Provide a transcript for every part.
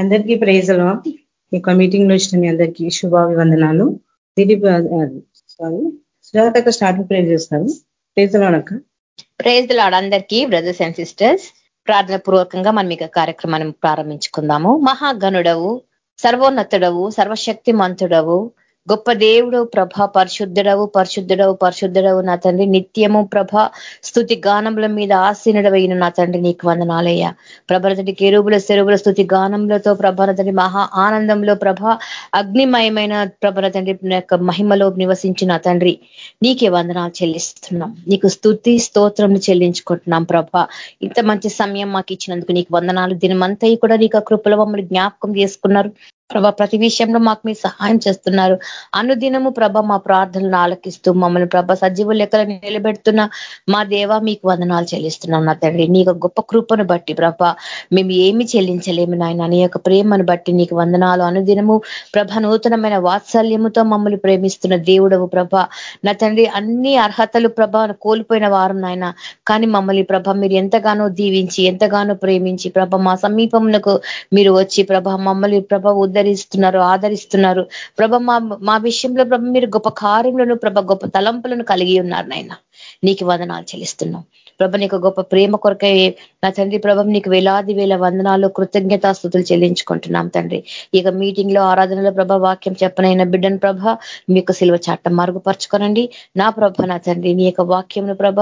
అందరికీ ప్రైజ్లో ఈ మీటింగ్లో ఇచ్చిన మీ అందరికీ శుభాభివందనాలు. దిలీప్ సారీ సుజాతక స్టార్టింగ్ ప్రేజ్ చేస్తారు. ప్రేజ్లోనక్క ప్రేజ్ లాడ్ అందరికీ బ్రదర్స్ అండ్ సిస్టర్స్ ప్రార్థన పూర్వకంగా మనం ఇక కార్యక్రమాన్ని ప్రారంభించుకుందాము. మహాగణుడవు సర్వోన్నతుడవు సర్వశక్తి మంతుడవు గొప్ప దేవుడు ప్రభ పరిశుద్ధుడవు పరిశుద్ధుడవు పరిశుద్ధుడవు నా తండ్రి. నిత్యము ప్రభ స్థుతి గానముల మీద ఆసీనుడవైన నా తండ్రి నీకు వందనాలయ్య. ప్రభనతండి కెరువుల సెరువుల స్థుతి గానములతో ప్రభనతండి మహా ఆనందంలో ప్రభ అగ్నిమయమైన ప్రభనతండి యొక్క మహిమలో నివసించిన తండ్రి. నీకే వందనాలు చెల్లిస్తున్నాం. నీకు స్థుతి స్తోత్రం చెల్లించుకుంటున్నాం ప్రభ. ఇంత మంచి సమయం మాకు ఇచ్చినందుకు నీకు వందనాలు. దినమంతా కూడా నీకు కృపలో మమ్మల్ని జ్ఞాపకం చేసుకున్నారు. ప్రభా ప్రతి విషయంలో మాకు మీరు సహాయం చేస్తున్నారు. అనుదినము ప్రభ మా ప్రార్థనలు ఆలకిస్తూ మమ్మల్ని ప్రభ సజీవ లెక్కలు నిలబెడుతున్న మా దేవ మీకు వందనాలు చెల్లిస్తున్నాం నా తండ్రి. నీ గొప్ప కృపను బట్టి ప్రభ మేము ఏమి చెల్లించలేము నాయన. నీ యొక్క ప్రేమను బట్టి నీకు వందనాలు. అనుదినము ప్రభ నూతనమైన వాత్సల్యముతో మమ్మల్ని ప్రేమిస్తున్న దేవుడవు ప్రభ. నా తండ్రి అన్ని అర్హతలు ప్రభ కోల్పోయిన వారం నాయన. కానీ మమ్మల్ని ప్రభ మీరు ఎంతగానో దీవించి ఎంతగానో ప్రేమించి ప్రభ మా సమీపంలో మీరు వచ్చి ప్రభ మమ్మల్ని ప్రభ ఉద్ధరిస్తున్నారు ఆదరిస్తున్నారు. ప్రభ మా మా విషయంలో ప్రభ మీరు గొప్ప కార్యములను ప్రభ గొప్ప తలంపులను కలిగి ఉన్నారు నాయన. నీకు వదనాలు చెల్లిస్తున్నాం. ప్రభ నీకు గొప్ప ప్రేమ కొరకై నా తండ్రి ప్రభ నీకు వేలాది వేల వందనాలు కృతజ్ఞతాస్థుతులు చెల్లించుకుంటున్నాం తండ్రి. ఇక మీటింగ్లో ఆరాధనలో ప్రభ వాక్యం చెప్పనైన బిడ్డను ప్రభ మీ యొక్క సిల్వ చట్టం మరుగుపరచుకోనండి. నా ప్రభ నా తండ్రి నీ యొక్క వాక్యంను ప్రభ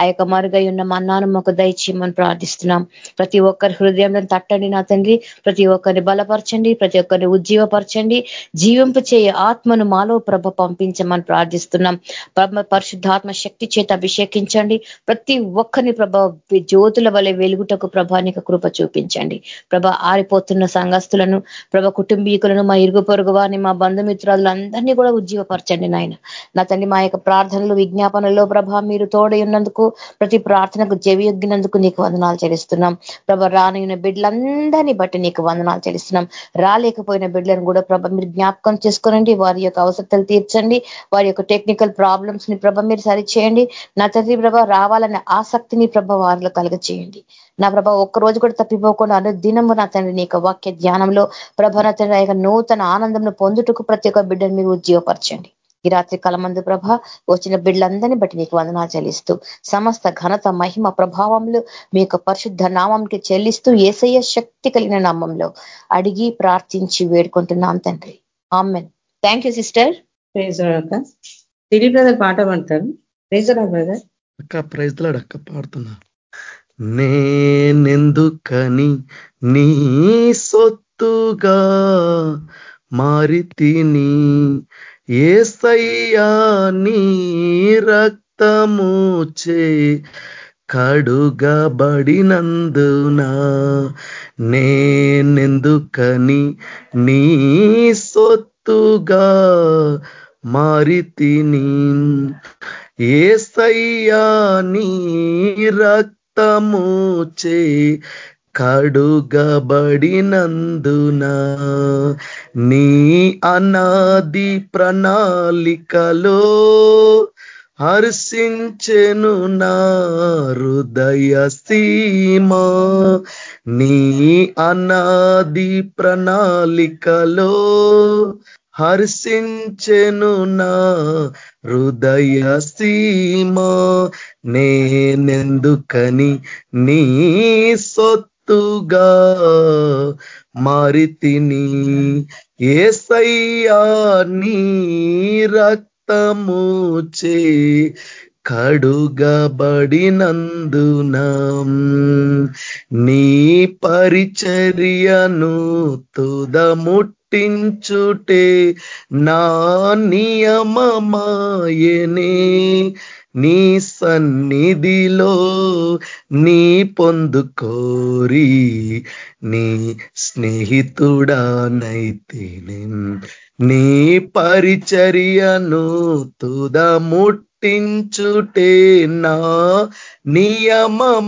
ఆ యొక్క మరుగై ఉన్న మన్నాను మాకు దయచేయమని ప్రార్థిస్తున్నాం. ప్రతి ఒక్కరి హృదయంలో తట్టండి నా తండ్రి. ప్రతి ఒక్కరిని బలపరచండి. ప్రతి ఒక్కరిని ఉజ్జీవపరచండి. జీవింపు చేయ ఆత్మను మాలో ప్రభ పంపించమని ప్రార్థిస్తున్నాం. పరిశుద్ధాత్మ శక్తి చేత అభిషేకించండి. ప్రతి ఒక్కరిని ప్రభా జ్యోతుల వలె వెలుగుటకు ప్రభానిక కృప చూపించండి. ప్రభ ఆరిపోతున్న సంఘస్థులను ప్రభ కుటుంబీకులను మా ఇరుగు పొరుగు వారిని మా బంధుమిత్రాదులందరినీ కూడా ఉజ్జీవపరచండి నాయన. నా తండ్రి మా యొక్క ప్రార్థనలు విజ్ఞాపనలో ప్రభ మీరు తోడై ఉన్నందుకు ప్రతి ప్రార్థనకు జవియొగ్గినందుకు నీకు వందనాలు చెల్లిస్తున్నాం. ప్రభ రానైన బిడ్డలందరినీ బట్టి నీకు వందనాలు చెల్లిస్తున్నాం. రాలేకపోయిన బిడ్డలను కూడా ప్రభ మీరు జ్ఞాపకం చేసుకోనండి. వారి యొక్క అవసరతలు తీర్చండి. వారి యొక్క టెక్నికల్ ప్రాబ్లమ్స్ని ప్రభ మీరు సరిచేయండి. నా తండ్రి ప్రభ రావాలనే ఆసక్తిని ప్రభ వారిలో కలగచేయండి నా ప్రభ ఒక్కరోజు కూడా తప్పిపోకుండా అను దినము నా తండ్రి నీ వాక్య ధ్యానంలో ప్రభ నా తండ్రి నూతన ఆనందంను పొందుటకు ప్రతి ఒక్క బిడ్డను మీరు ఉద్యోగపరచండి. ఈ రాత్రి కాలమందు ప్రభ వచ్చిన బిడ్డలందరినీ బట్టి నీకు వందనా చెల్లిస్తూ సమస్త ఘనత మహిమ ప్రభావంలో మీ యొక్క పరిశుద్ధ నామంకి చెల్లిస్తూ ఏసయ్య శక్తి కలిగిన నామంలో అడిగి ప్రార్థించి వేడుకుంటున్నాం తండ్రి. Amen. Thank you sister Dilip brother పాట పాడతారు బ్రదర్ అక్క ప్రైజ్ అక్క పాడుతున్నా. నేనెందుకని నీ సొత్తుగా మారితిని? ఏసయ్యా నీ రక్తముచే కడుగబడినందునా నేనెందుకని నీ సొత్తుగా మారితిని? ఏసయ్యా నీ రక్తము చే కడుగబడినందున నీ అనాది ప్రణాళికలో హర్షించెను నా హృదయ సీమా. నీ అనాది ప్రణాళికలో హర్షించెను నా హృదయ సీమా నేనెందుకని నీ సొత్తుగా మారితిని? ఏసయ్యా నీ రక్తము చే కడుగబడినందున. నీ పరిచర్యను తుదముట్ పుట్టించుటే నా నియమమాయనే. నీ సన్నిధిలో నీ పొందుకోరి నీ స్నేహితుడానైతేనే నీ పరిచర్యను తుదముట్ ముట్టించుటే నా నియమమాయనే.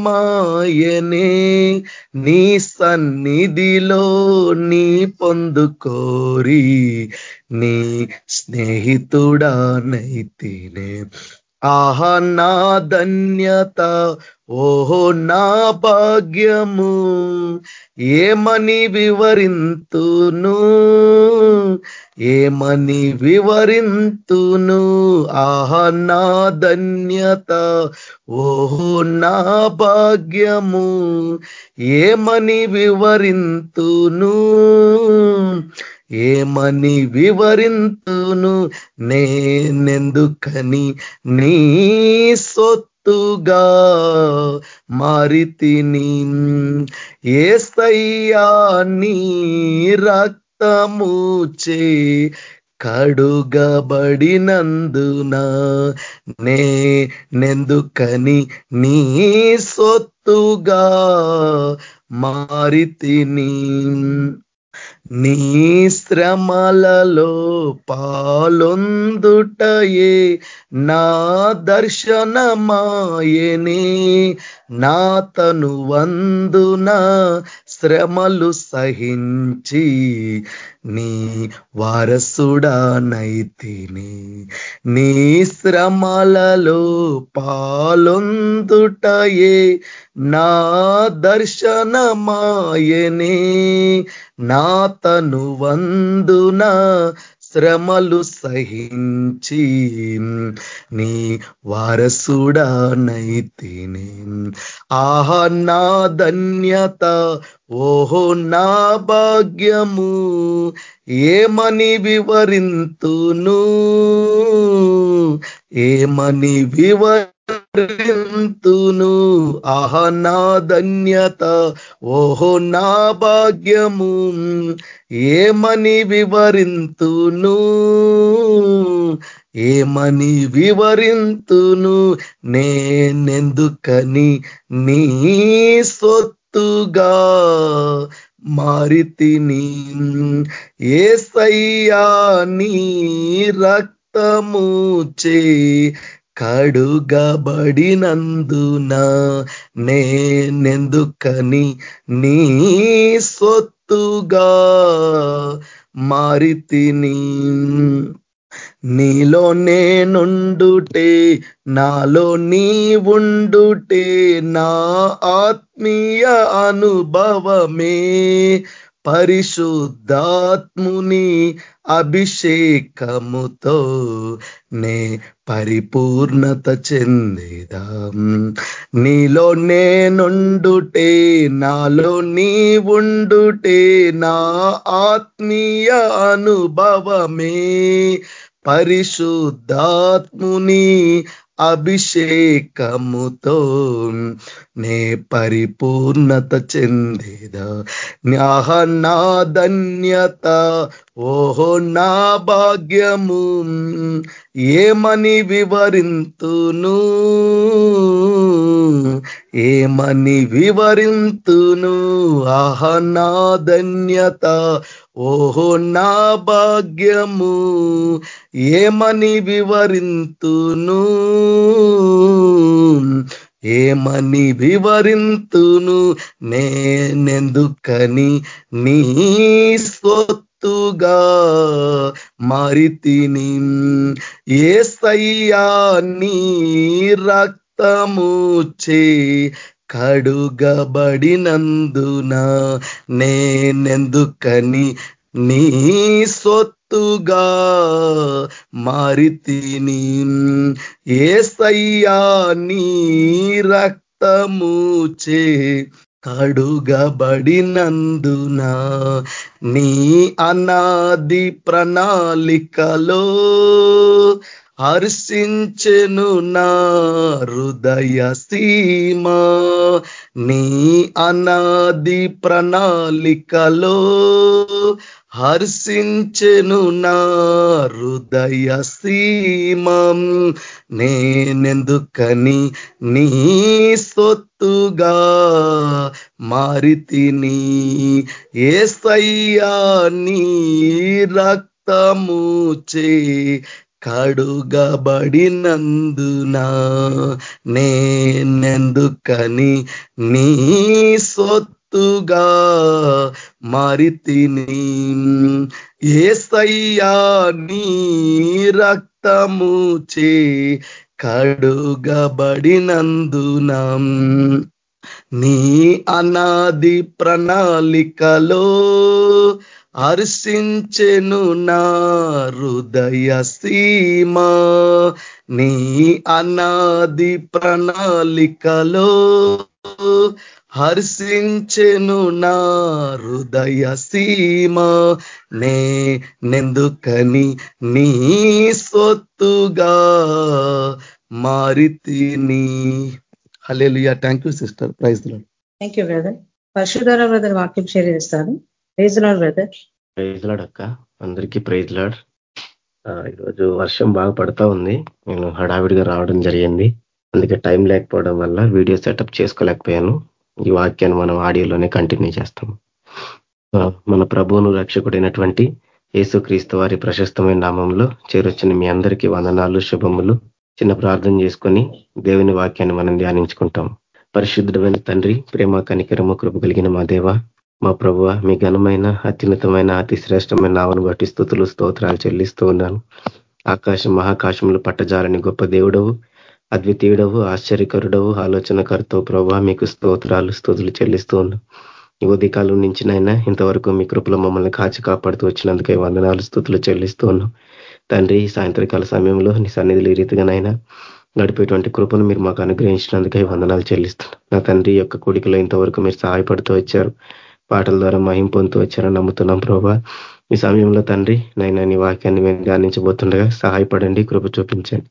నీ సన్నిధిలో నీ పొందుకోరి నీ స్నేహితుడానైతేనే ఆహా నా ధన్యత ఓహో నా భాగ్యము ఏమని వివరింతును? ఏమని వివరింతును? ఆహా నా ధన్యత ఓహో నా భాగ్యము ఏమని వివరింతును? ఏమని వివరింతును నేనెందుకని నీ సొత్తుగా మారితిని? ఏస్తయ్యా నీ రక్తముచే కడుగబడినందున నే నెందుకని నీ సొత్తుగా మారితిని? నీ శ్రమలలో పాలొందుటయే నా దర్శనమాయనే. నా తను వందున శ్రమలు సహించి నీ వారసుడానైతిని నీ శ్రమలలో పాలొందుటయే నా దర్శనమాయనే. నా తను వందున శ్రమలు సహించి నీ వారసుడానైతిని ఆహా నా ధన్యత ఓహో నా భాగ్యము ఏమని వివరింతును? ఏమని వివరి వివరింతును ఆహ నా ధన్యత ఓహో నా భాగ్యము. ఏమని వివరింతును? ఏమని వివరింతును? నేనెందుకని నీ సొత్తుగా మారితిని? ఏసయ్యా నీ రక్తము చే కడుగబడినందున నేనెందుకని నీ సొత్తుగా మారితిని? నీలో నేనుండుటే నాలో నీ ఉండుటే నా ఆత్మీయ అనుభవమే. పరిశుద్ధాత్ముని అభిషేకముతో నే పరిపూర్ణత చెందేదా. నీలో నేనుండుటే నాలో నీ ఉండుటే నా ఆత్మీయ అనుభవమే. పరిశుద్ధాత్ముని అభిషేకముతో నే పరిపూర్ణత చెందేదా? న్యాహ నా ధన్యత ఓహో నా భాగ్యము ఏమని వివరింతును? ఏమని వివరింతును? ఆహ నా ధన్యత ఓహో నా భాగ్యము ఏమని వివరింతును? ఏమని వివరింతును? నేనెందుకని నీ స్వత్తుగా మరితిని. ఏసయ్యా నీ రక్తము చే కడుగబడినందున నేనెందుకని నీ సొత్తుగా మారితిని. ఏసయ్యా నీ రక్తము చే కడుగబడినందున నీ అనాది ప్రణాళికలో హర్షించెను నా హృదయ సీమ. నీ అనాది ప్రణాళికలో హర్షించెను నా హృదయ సీమం. నేనెందుకని నీ సొత్తుగా మారితిని ఏసయ్యా నీ రక్తముచే కడుగబడినందున. నేనెందుకని నీ సొత్తు సొత్తుగా మారితిని. ఏసయ్యా నీ రక్తము చే కడుగబడినందున నీ అనాది ప్రణాళికలో హర్షించెను నా హృదయ సీమ. నీ అనాది ప్రణాళికలో హర్షించెను నా హృదయ సీమా. నే నెందుకని నీ సొత్తుగా మారితిని hallelujah thank you sister praise thank you brother పరశుధార brother వాక్యం షేర్ చేస్తారు praise Lord brother praise Lord అక్క. అందరికీ ప్రైజ్ లాడ్ ఈరోజు వర్షం బాగా పడతా ఉంది. నేను హడావిడిగా రావడం జరిగింది. అందుకే టైం లేకపోవడం వల్ల వీడియో సెటప్ చేసుకోలేకపోయాను. ఈ వాక్యాన్ని మనం ఆడియోలోనే కంటిన్యూ చేస్తాం. మన ప్రభువును రక్షకుడైనటువంటి యేసుక్రీస్తు వారి ప్రశస్తమైన నామంలో చేరొచ్చిన మీ అందరికీ వందనాలు శుభములు. చిన్న ప్రార్థన చేసుకొని దేవుని వాక్యాన్ని మనం ధ్యానించుకుంటాం. పరిశుద్ధమైన తండ్రి ప్రేమ కనికరము కృప కలిగిన మా దేవ మా ప్రభువ మీ ఘనమైన అత్యున్నతమైన అతి శ్రేష్టమైన నావను బట్టి స్థుతులు స్తోత్రాలు చెల్లిస్తూ ఉన్నాను. ఆకాశం మహాకాశములు పట్టజాలని గొప్ప దేవుడవు. అద్వితీయుడవు ఆశ్చర్యకరుడవు ఆలోచనకర్తవు ప్రభావ మీకు స్తోత్రాలు స్థుతులు చెల్లిస్తూ ఉన్నాం ఈ ఉదయకాలం నుంచి నైనా ఇంతవరకు మీ కృపలో మమ్మల్ని కాచి కాపాడుతూ వచ్చినందుకే వందనాలు స్థుతులు చెల్లిస్తూ ఉన్నాం తండ్రి సాయంత్రకాల సమయంలో నీ సన్నిధులు ఈ రీతిగానైనా గడిపేటువంటి కృపను మీరు మాకు అనుగ్రహించినందుకే వందనాలు చెల్లిస్తున్నాం. నా తండ్రి యొక్క కొడికలో ఇంతవరకు మీరు సహాయపడుతూ వచ్చారు. పాటల ద్వారా మహిం పొందుతూ వచ్చారని నమ్ముతున్నాం ప్రభా. ఈ సమయంలో తండ్రి నైనా నీ వాక్యాన్ని మేము ధ్యానించబోతుండగా సహాయపడండి కృప చూపించండి.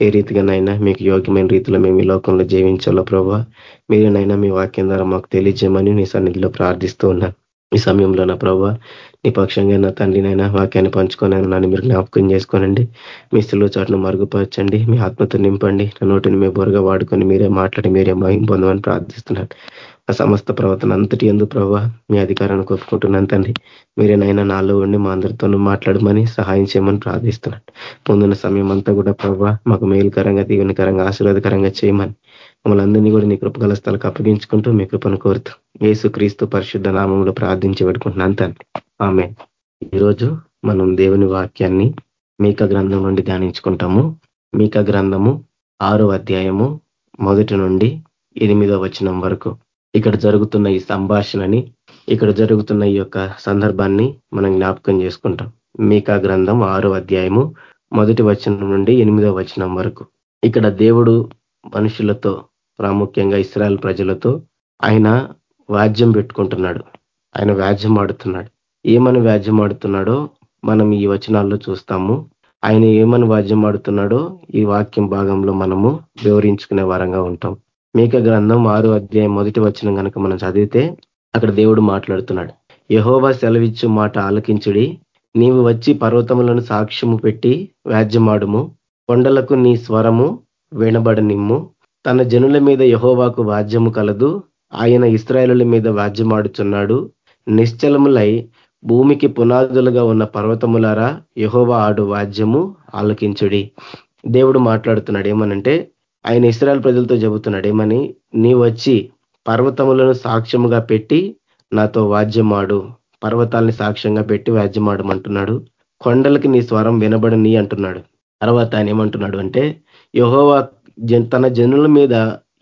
ఏ రీతిగానైనా మీకు యోగ్యమైన రీతిలో మేము ఈ లోకంలో జీవించాలో ప్రభావ మీరేనైనా మీ వాక్యం ద్వారా మాకు తెలియజేయమని నీ సన్నిధిలో ప్రార్థిస్తూ ఉన్నాను ఈ సమయంలో నా ప్రభావ నీ పక్షంగా నా తండ్రినైనా వాక్యాన్ని పంచుకొని నన్ను మీరు జ్ఞాపకం చేసుకోనండి. మీ స్థితిలో చాటును మరుగుపరచండి. మీ ఆత్మతో నింపండి. నా నోటిని మీ బొరగా వాడుకొని మీరే మాట్లాడి మీరే మహిం పొందమని ప్రార్థిస్తున్నాను. ఆ సమస్త ప్రవర్తన అంతటి ఎందు ప్రభావ మీ అధికారాన్ని కొప్పుకుంటున్నాను తండ్రి. మీరేనైనా నాలో ఉండి మా అందరితోనూ మాట్లాడమని సహాయం చేయమని ప్రార్థిస్తున్నాను. ముందున్న సమయం అంతా కూడా ప్రభావ మాకు మేలుకరంగా దీవెనకరంగా ఆశీర్వాదకరంగా చేయమని. మమ్మల్ని అందరినీ కూడా నీ కృపగల స్థలకు అప్పగించుకుంటూ మీ కృపను కోరుతూ ఏసుక్రీస్తు పరిశుద్ధ నామంలో ప్రార్థించి పెట్టుకుంటున్నాను తండ్రి. ఆమె ఈరోజు మనం దేవుని వాక్యాన్ని మీక గ్రంథం నుండి ధ్యానించుకుంటాము. మీక గ్రంథము ఆరో అధ్యాయము మొదటి నుండి ఎనిమిదో వచనం వరకు. ఇక్కడ జరుగుతున్న ఈ సంభాషణని ఇక్కడ జరుగుతున్న ఈ యొక్క సందర్భాన్ని మనం జ్ఞాపకం చేసుకుంటాం. మీకా గ్రంథం ఆరో అధ్యాయము మొదటి వచనం నుండి ఎనిమిదో వచనం వరకు. ఇక్కడ దేవుడు మనుషులతో ప్రాముఖ్యంగా ఇస్రాయల్ ప్రజలతో ఆయన వాద్యం పెట్టుకుంటున్నాడు. ఆయన వ్యాజ్యం ఆడుతున్నాడు. ఏమని వ్యాజ్యం ఆడుతున్నాడో మనం ఈ వచనాల్లో చూస్తాము. ఆయన ఏమని వాద్యం ఆడుతున్నాడో ఈ వాక్యం భాగంలో మనము వివరించుకునే వారంగా ఉంటాం. మేక గ్రంథం ఆరు అధ్యాయం మొదటి వచ్చిన కనుక మనం చదివితే అక్కడ దేవుడు మాట్లాడుతున్నాడు. యహోవా సెలవిచ్చు మాట ఆలకించుడి. నీవు వచ్చి పర్వతములను సాక్ష్యము పెట్టి వ్యాజ్యమాడుము. కొండలకు నీ స్వరము వినబడనిమ్ము. తన జనుల మీద యహోవాకు వాద్యము కలదు. ఆయన ఇస్రాయలుల మీద వాద్యమాడుచున్నాడు నిశ్చలములై భూమికి పునాదులుగా ఉన్న పర్వతములారా యహోవా ఆడు వాద్యము ఆలకించుడి. దేవుడు మాట్లాడుతున్నాడు ఏమనంటే ఆయన ఇస్రాయల్ ప్రజలతో చెబుతున్నాడు ఏమని? నీ వచ్చి పర్వతములను సాక్ష్యముగా పెట్టి నాతో వాద్యమాడు. పర్వతాలని సాక్ష్యంగా పెట్టి వాద్యమాడమంటున్నాడు. కొండలకి నీ స్వరం వినబడని అంటున్నాడు. తర్వాత ఆయన ఏమంటున్నాడు అంటే యహోవా తన జనుల మీద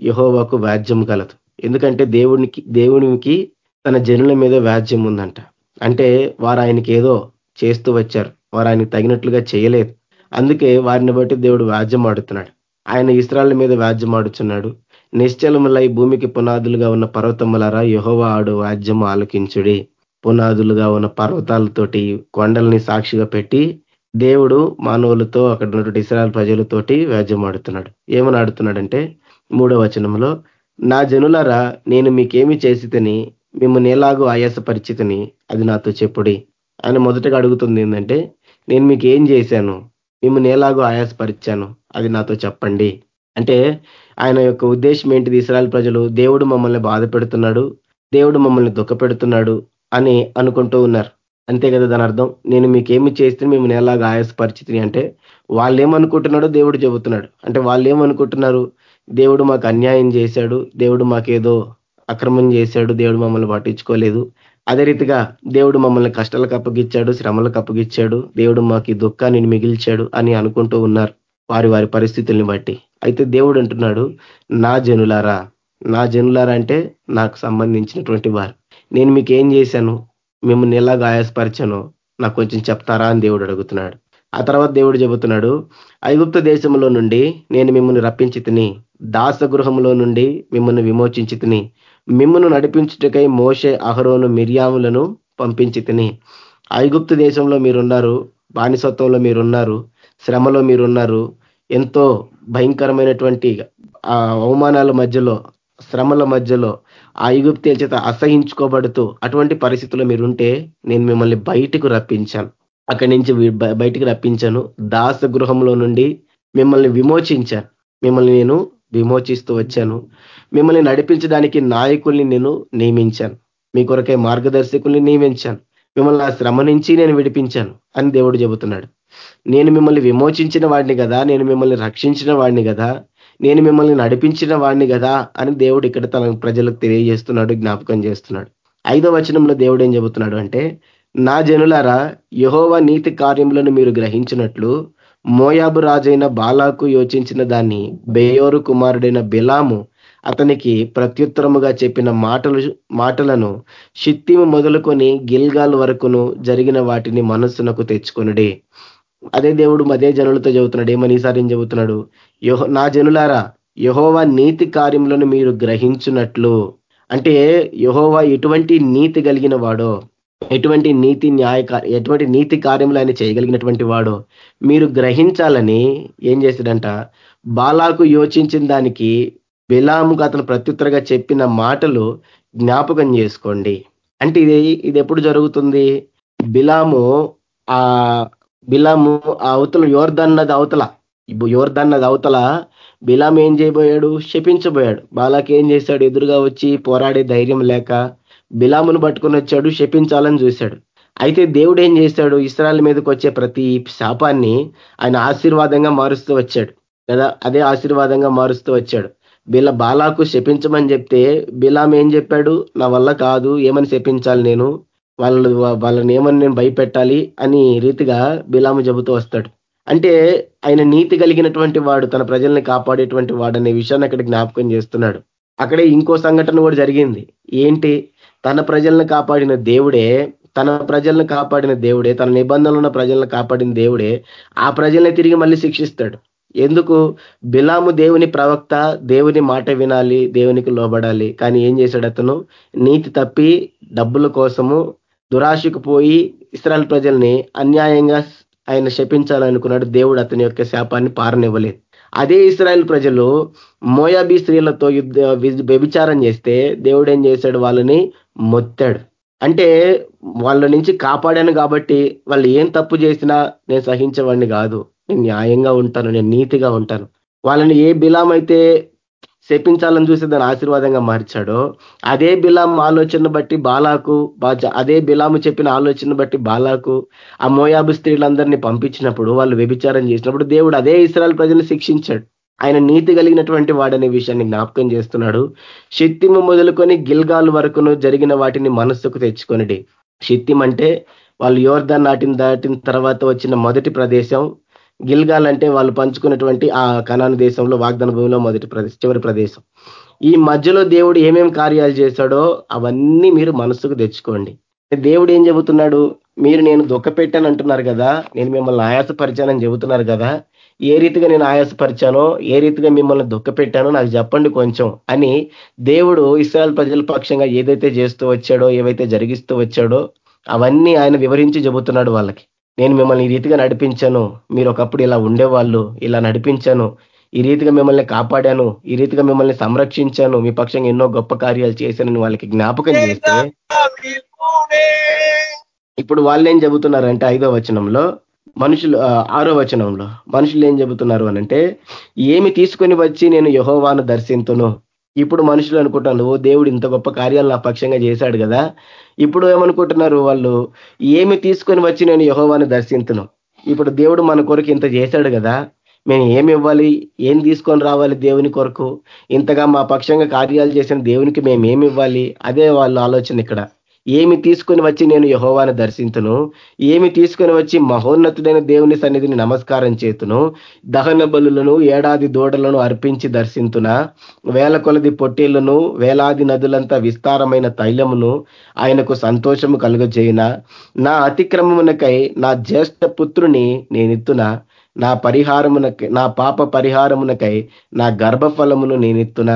యహోవాకు వ్యాజ్యం కలదు. ఎందుకంటే దేవునికి దేవునికి తన జనుల మీద వ్యాజ్యం ఉందంట. అంటే వారు ఆయనకి ఏదో చేస్తూ వచ్చారు. వారు ఆయనకి తగినట్లుగా చేయలేదు. అందుకే వారిని బట్టి దేవుడు వ్యాజ్యం ఆడుతున్నాడు ఆయన ఇస్రాల మీద వ్యాజ్యమాడుచున్నాడు. నిశ్చలములై భూమికి పునాదులుగా ఉన్న పర్వతములరా యహోవ ఆడు వాద్యము ఆలకించుడి. పునాదులుగా ఉన్న పర్వతాలతోటి కొండల్ని సాక్షిగా పెట్టి దేవుడు మానవులతో అక్కడ ఉన్నటువంటి ఇస్రాయల్ ప్రజలతోటి వ్యాజ్యమాడుతున్నాడు. ఏమని ఆడుతున్నాడంటే మూడో వచనంలో నా జనులరా నేను మీకేమి చేసి తిని మిమ్మల్ని ఎలాగో ఆయాస పరిచితిని అది నాతో చెప్పుడి. ఆయన మొదటగా అడుగుతుంది ఏంటంటే నేను మీకు ఏం చేశాను? మిమ్మల్ని ఎలాగో ఆయాసపరిచాను. అది నాతో చెప్పండి. అంటే ఆయన యొక్క ఉద్దేశం ఏంటిది? ఇస్రాయల్ ప్రజలు దేవుడు మమ్మల్ని బాధ పెడుతున్నాడు దేవుడు మమ్మల్ని దుఃఖ పెడుతున్నాడు అని అనుకుంటూ ఉన్నారు. అంతే కదా దాని అర్థం? నేను మీకేమి చేస్తే మిమ్మల్ని ఎలాగ ఆయాసపరిచితిని అంటే వాళ్ళు ఏమనుకుంటున్నాడో దేవుడు చెబుతున్నాడు. అంటే వాళ్ళు ఏమనుకుంటున్నారు దేవుడు మాకు అన్యాయం చేశాడు దేవుడు మాకేదో అక్రమం చేశాడు దేవుడు మమ్మల్ని పట్టించుకోలేదు. అదే రీతిగా దేవుడు మమ్మల్ని కష్టాలకు అప్పగిచ్చాడు శ్రమలకు అప్పగిచ్చాడు దేవుడు మాకు దుఃఖాన్ని మిగిల్చాడు అని అనుకుంటూ ఉన్నారు వారి వారి పరిస్థితుల్ని బట్టి. అయితే దేవుడు అంటున్నాడు నా జనులారా నా జనులారా అంటే నాకు సంబంధించినటువంటి వారు. నేను మీకు ఏం చేశాను? మిమ్మల్ని ఎలా గాయస్పరిచానో నాకు కొంచెం చెప్తారా? అని దేవుడు అడుగుతున్నాడు. ఆ తర్వాత దేవుడు చెబుతున్నాడు ఐగుప్త దేశంలో నుండి నేను మిమ్మల్ని రప్పించి తిని దాసగృహంలో నుండి మిమ్మల్ని విమోచించి తిని మిమ్మను నడిపించుటకై మోషే అహరోను మిర్యాములను పంపించి తిని ఐగుప్తు దేశంలో మీరున్నారు బానిసత్వంలో మీరున్నారు శ్రమలో మీరున్నారు ఎంతో భయంకరమైనటువంటి అవమానాల మధ్యలో శ్రమల మధ్యలో ఆ ఐగుప్తీల చేత అసహించుకోబడుతూ అటువంటి పరిస్థితుల్లో మీరుంటే నేను మిమ్మల్ని బయటకు రప్పించాను. అక్కడి నుంచి బయటికి రప్పించాను. దాస గృహంలో నుండి మిమ్మల్ని విమోచించాను. మిమ్మల్ని నేను విమోచిస్తూ వచ్చాను. మిమ్మల్ని నడిపించడానికి నాయకుల్ని నేను నియమించాను. మీ కొరకే మార్గదర్శకుల్ని నియమించాను. మిమ్మల్ని ఆ శ్రమ నుంచి నేను విడిపించాను అని దేవుడు చెబుతున్నాడు. నేను మిమ్మల్ని విమోచించిన వాడిని కదా నేను మిమ్మల్ని రక్షించిన వాడిని కదా నేను మిమ్మల్ని నడిపించిన వాడిని కదా అని దేవుడు ఇక్కడ తన ప్రజలకు తెలియజేస్తున్నాడు జ్ఞాపకం చేస్తున్నాడు. ఐదో వచనంలో దేవుడు ఏం చెబుతున్నాడు అంటే నా జనులారా యహోవ నీతి కార్యములను మీరు గ్రహించినట్లు మోయాబు రాజైన బాలాకు యోచించిన దాన్ని బేయోరు కుమారుడైన బిలాము అతనికి ప్రత్యుత్తరముగా చెప్పిన మాటలు మాటలను షిత్తిము మొదలుకొని గిల్గాల్ వరకును జరిగిన వాటిని మనస్సునకు తెచ్చుకొనుడే. అదే దేవుడు అదే జనులతో చెబుతున్నాడు ఏమని ఈసారి ఏం చెబుతున్నాడు? యహో నా జనులారా యహోవా నీతి కార్యములను మీరు గ్రహించున్నట్లు అంటే యహోవా ఎటువంటి నీతి కలిగిన వాడో ఎటువంటి నీతి న్యాయ ఎటువంటి నీతి కార్యములు ఆయన చేయగలిగినటువంటి వాడో మీరు గ్రహించాలని ఏం చేశాడంట? బాలాకు యోచించిన దానికి బిలాముకు అతను ప్రత్యుత్తరగా చెప్పిన మాటలు జ్ఞాపకం చేసుకోండి. అంటే ఇది ఇది ఎప్పుడు జరుగుతుంది? బిలాము ఆ బిలాము ఆ అవతల యోర్దన్నది అవతల యోర్దన్నది అవతల బిలాం ఏం చేయబోయాడు? శపించబోయాడు. బాలాకి ఏం చేశాడు? ఎదురుగా వచ్చి పోరాడే ధైర్యం లేక బిలామును పట్టుకొని వచ్చాడు శపించాలని చూశాడు. అయితే దేవుడు ఏం చేశాడు? ఇస్రాయల్ మీదకి వచ్చే ప్రతి శాపాన్ని ఆయన ఆశీర్వాదంగా మారుస్తూ వచ్చాడు. కదా? అదే ఆశీర్వాదంగా మారుస్తూ వచ్చాడు. వీళ్ళ బాలాకు శపించమని చెప్తే బిలాం ఏం చెప్పాడు? నా వల్ల కాదు ఏమని శపించాలి నేను? వాళ్ళ వాళ్ళని ఏమని నేను భయపెట్టాలి? అని రీతిగా బిలాము చెబుతూ వస్తాడు. అంటే ఆయన నీతి కలిగినటువంటి వాడు తన ప్రజల్ని కాపాడేటువంటి వాడు అనే విషయాన్ని అక్కడ జ్ఞాపకం చేస్తున్నాడు. అక్కడే ఇంకో సంఘటన కూడా జరిగింది. ఏంటి? తన ప్రజలను కాపాడిన దేవుడే తన ప్రజలను కాపాడిన దేవుడే తన నిబంధనలు ఉన్న ప్రజలను కాపాడిన దేవుడే ఆ ప్రజల్ని తిరిగి మళ్ళీ శిక్షిస్తాడు. ఎందుకు? బిలాము దేవుని ప్రవక్త దేవుని మాట వినాలి దేవునికి లోబడాలి. కానీ ఏం చేశాడు అతను? నీతి తప్పి డబ్బుల కోసము దురాశకు పోయి ఇస్రాయల్ ప్రజల్ని అన్యాయంగా ఆయన శపించాలనుకున్నాడు. దేవుడు అతని యొక్క శాపాన్ని పారనివ్వలేదు. అదే ఇస్రాయల్ ప్రజలు మోయాబీ స్త్రీలతో యుద్ధ వ్యభిచారం చేస్తే దేవుడు ఏం చేశాడు? వాళ్ళని మొత్తాడు. అంటే వాళ్ళ నుంచి కాపాడాను కాబట్టి వాళ్ళు ఏం తప్పు చేసినా నేను సహించేవాడిని కాదు. నేను న్యాయంగా ఉంటాను నేను నీతిగా ఉంటాను. వాళ్ళని ఏ బిలాం అయితే శపించాలని చూసి దాన్ని ఆశీర్వాదంగా మార్చాడో అదే బిలాం ఆలోచన బట్టి బాలాకు అదే బిలాము చెప్పిన ఆలోచన బట్టి బాలాకు ఆ మోయాబు స్త్రీలందరినీ పంపించినప్పుడు వాళ్ళు వ్యభిచారం చేసినప్పుడు దేవుడు అదే ఇస్రాయల్ ప్రజలను శిక్షించాడు. ఆయన నీతి కలిగినటువంటి వాడనే విషయాన్ని జ్ఞాపకం చేస్తున్నాడు. శక్తిము మొదలుకొని గిల్గాల్ వరకును జరిగిన వాటిని మనస్సుకు తెచ్చుకొనిడి. శక్తిం అంటే వాళ్ళు యోర్ధన్ నాటిన దాటిన తర్వాత వచ్చిన మొదటి ప్రదేశం గిల్గాల్ అంటే వాళ్ళు పంచుకున్నటువంటి ఆ కనాను దేశంలో వాగ్దాన భూమిలో మొదటి ప్రదేశం చివరి ప్రదేశం. ఈ మధ్యలో దేవుడు ఏమేమి కార్యాలు చేశాడో అవన్నీ మీరు మనసుకు తెచ్చుకోండి. దేవుడు ఏం చెబుతున్నాడు? మీరు నేను దుఃఖపెట్టాను అంటున్నారు కదా నేను మిమ్మల్ని ఆయాసపరిచానని చెబుతున్నారు కదా ఏ రీతిగా నేను ఆయాసపరిచానో ఏ రీతిగా మిమ్మల్ని దుఃఖపెట్టానో నాకు చెప్పండి కొంచెం అని దేవుడు ఇస్రాయల్ ప్రజల పక్షంగా ఏదైతే చేస్తూ వచ్చాడో ఏవైతే జరిగిస్తూ వచ్చాడో అవన్నీ ఆయన వివరించి చెబుతున్నాడు వాళ్ళకి. నేను మిమ్మల్ని ఈ రీతిగా నడిపించాను. మీరు ఒకప్పుడు ఇలా ఉండేవాళ్ళు ఇలా నడిపించాను. ఈ రీతిగా మిమ్మల్ని కాపాడాను. ఈ రీతిగా మిమ్మల్ని సంరక్షించాను. మీ పక్షంగా ఎన్నో గొప్ప కార్యాలు చేశానని వాళ్ళకి జ్ఞాపకం చేస్తే ఇప్పుడు వాళ్ళు ఏం చెబుతున్నారంటే ఐదో వచనంలో మనుషులు ఆరో వచనంలో మనుషులు ఏం చెబుతున్నారు అనంటే ఏమి తీసుకొని వచ్చి నేను యహోవాను దర్శింతును? ఇప్పుడు మనుషులు అనుకుంటాను ఓ దేవుడు ఇంత గొప్ప కార్యాలు నా పక్షంగా చేశాడు కదా ఇప్పుడు ఏమనుకుంటున్నారు వాళ్ళు? ఏమి తీసుకొని వచ్చి నేను యహోవాను దర్శించను ఇప్పుడు దేవుడు మన కొరకు ఇంత చేశాడు కదా మేము ఏమి ఇవ్వాలి? ఏం తీసుకొని రావాలి దేవుని కొరకు? ఇంతగా మా పక్షంగా కార్యాలు చేసిన దేవునికి మేము ఏమి ఇవ్వాలి? అదే వాళ్ళ ఆలోచన ఇక్కడ. ఏమి తీసుకొని వచ్చి నేను యహోవాను దర్శించును ఏమి తీసుకొని వచ్చి మహోన్నతుడైన దేవుని సన్నిధిని నమస్కారం చేతును? దహన బలులను ఏడాది దూడలను అర్పించి దర్శింతున? వేల కొలది పొట్టేళ్ళను వేలాది నదులంతా విస్తారమైన తైలమును ఆయనకు సంతోషము కలుగజేయున? నా అతిక్రమమునకై నా జ్యేష్ఠ పుత్రుని నేనెత్తున? నా పరిహారమునకై నా పాప పరిహారమునకై నా గర్భఫలమును నేనెత్తున?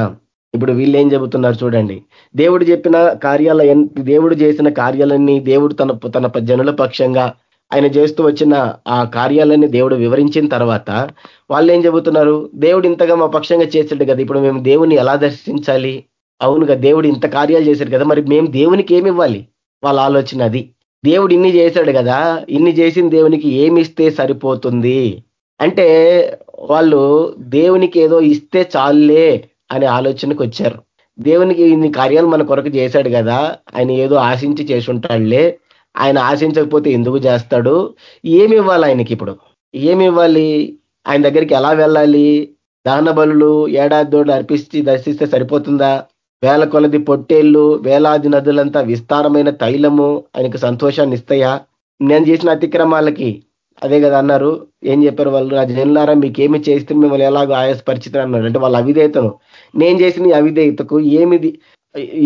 ఇప్పుడు వీళ్ళు ఏం చెబుతున్నారు చూడండి. దేవుడు చెప్పిన కార్యాల దేవుడు చేసిన కార్యాలన్నీ దేవుడు తన తన జనుల పక్షంగా ఆయన చేస్తూ వచ్చిన ఆ కార్యాలన్నీ దేవుడు వివరించిన తర్వాత వాళ్ళు ఏం చెబుతున్నారు? దేవుడు ఇంతగా మా పక్షంగా చేసాడు కదా ఇప్పుడు మేము దేవుని ఎలా దర్శించాలి? అవునుగా దేవుడు ఇంత కార్యాలు చేశాడు కదా మరి మేము దేవునికి ఏమి ఇవ్వాలి? వాళ్ళ ఆలోచన అది. దేవుడు ఇన్ని చేశాడు కదా ఇన్ని చేసిన దేవునికి ఏమి ఇస్తే సరిపోతుంది? అంటే వాళ్ళు దేవునికి ఏదో ఇస్తే చాలే అనే ఆలోచనకు వచ్చారు. దేవునికి ఇన్ని కార్యాలు మన కొరకు చేశాడు కదా ఆయన ఏదో ఆశించి చేసుంటాడులే ఆయన ఆశించకపోతే ఎందుకు చేస్తాడు? ఏమి ఇవ్వాలి ఆయనకి ఇప్పుడు? ఏమి ఇవ్వాలి? ఆయన దగ్గరికి ఎలా వెళ్ళాలి? దహన బలులు ఏడాది దోడు అర్పిస్తే దర్శిస్తే సరిపోతుందా? వేల కొలది పొట్టేళ్ళు వేలాది నదులంతా విస్తారమైన తైలము ఆయనకు సంతోషాన్ని ఇస్తాయా? నేను చేసిన అతిక్రమాలకి అదే కదా అన్నారు. ఏం చెప్పారు వాళ్ళు? నా జనులారా మీకేమి చేస్తే మిమ్మల్ని ఎలాగో ఆయాసపరిచిత అన్నారు. అంటే వాళ్ళ అవిధేతను నేను చేసిన అవిధేయతకు ఏమిది?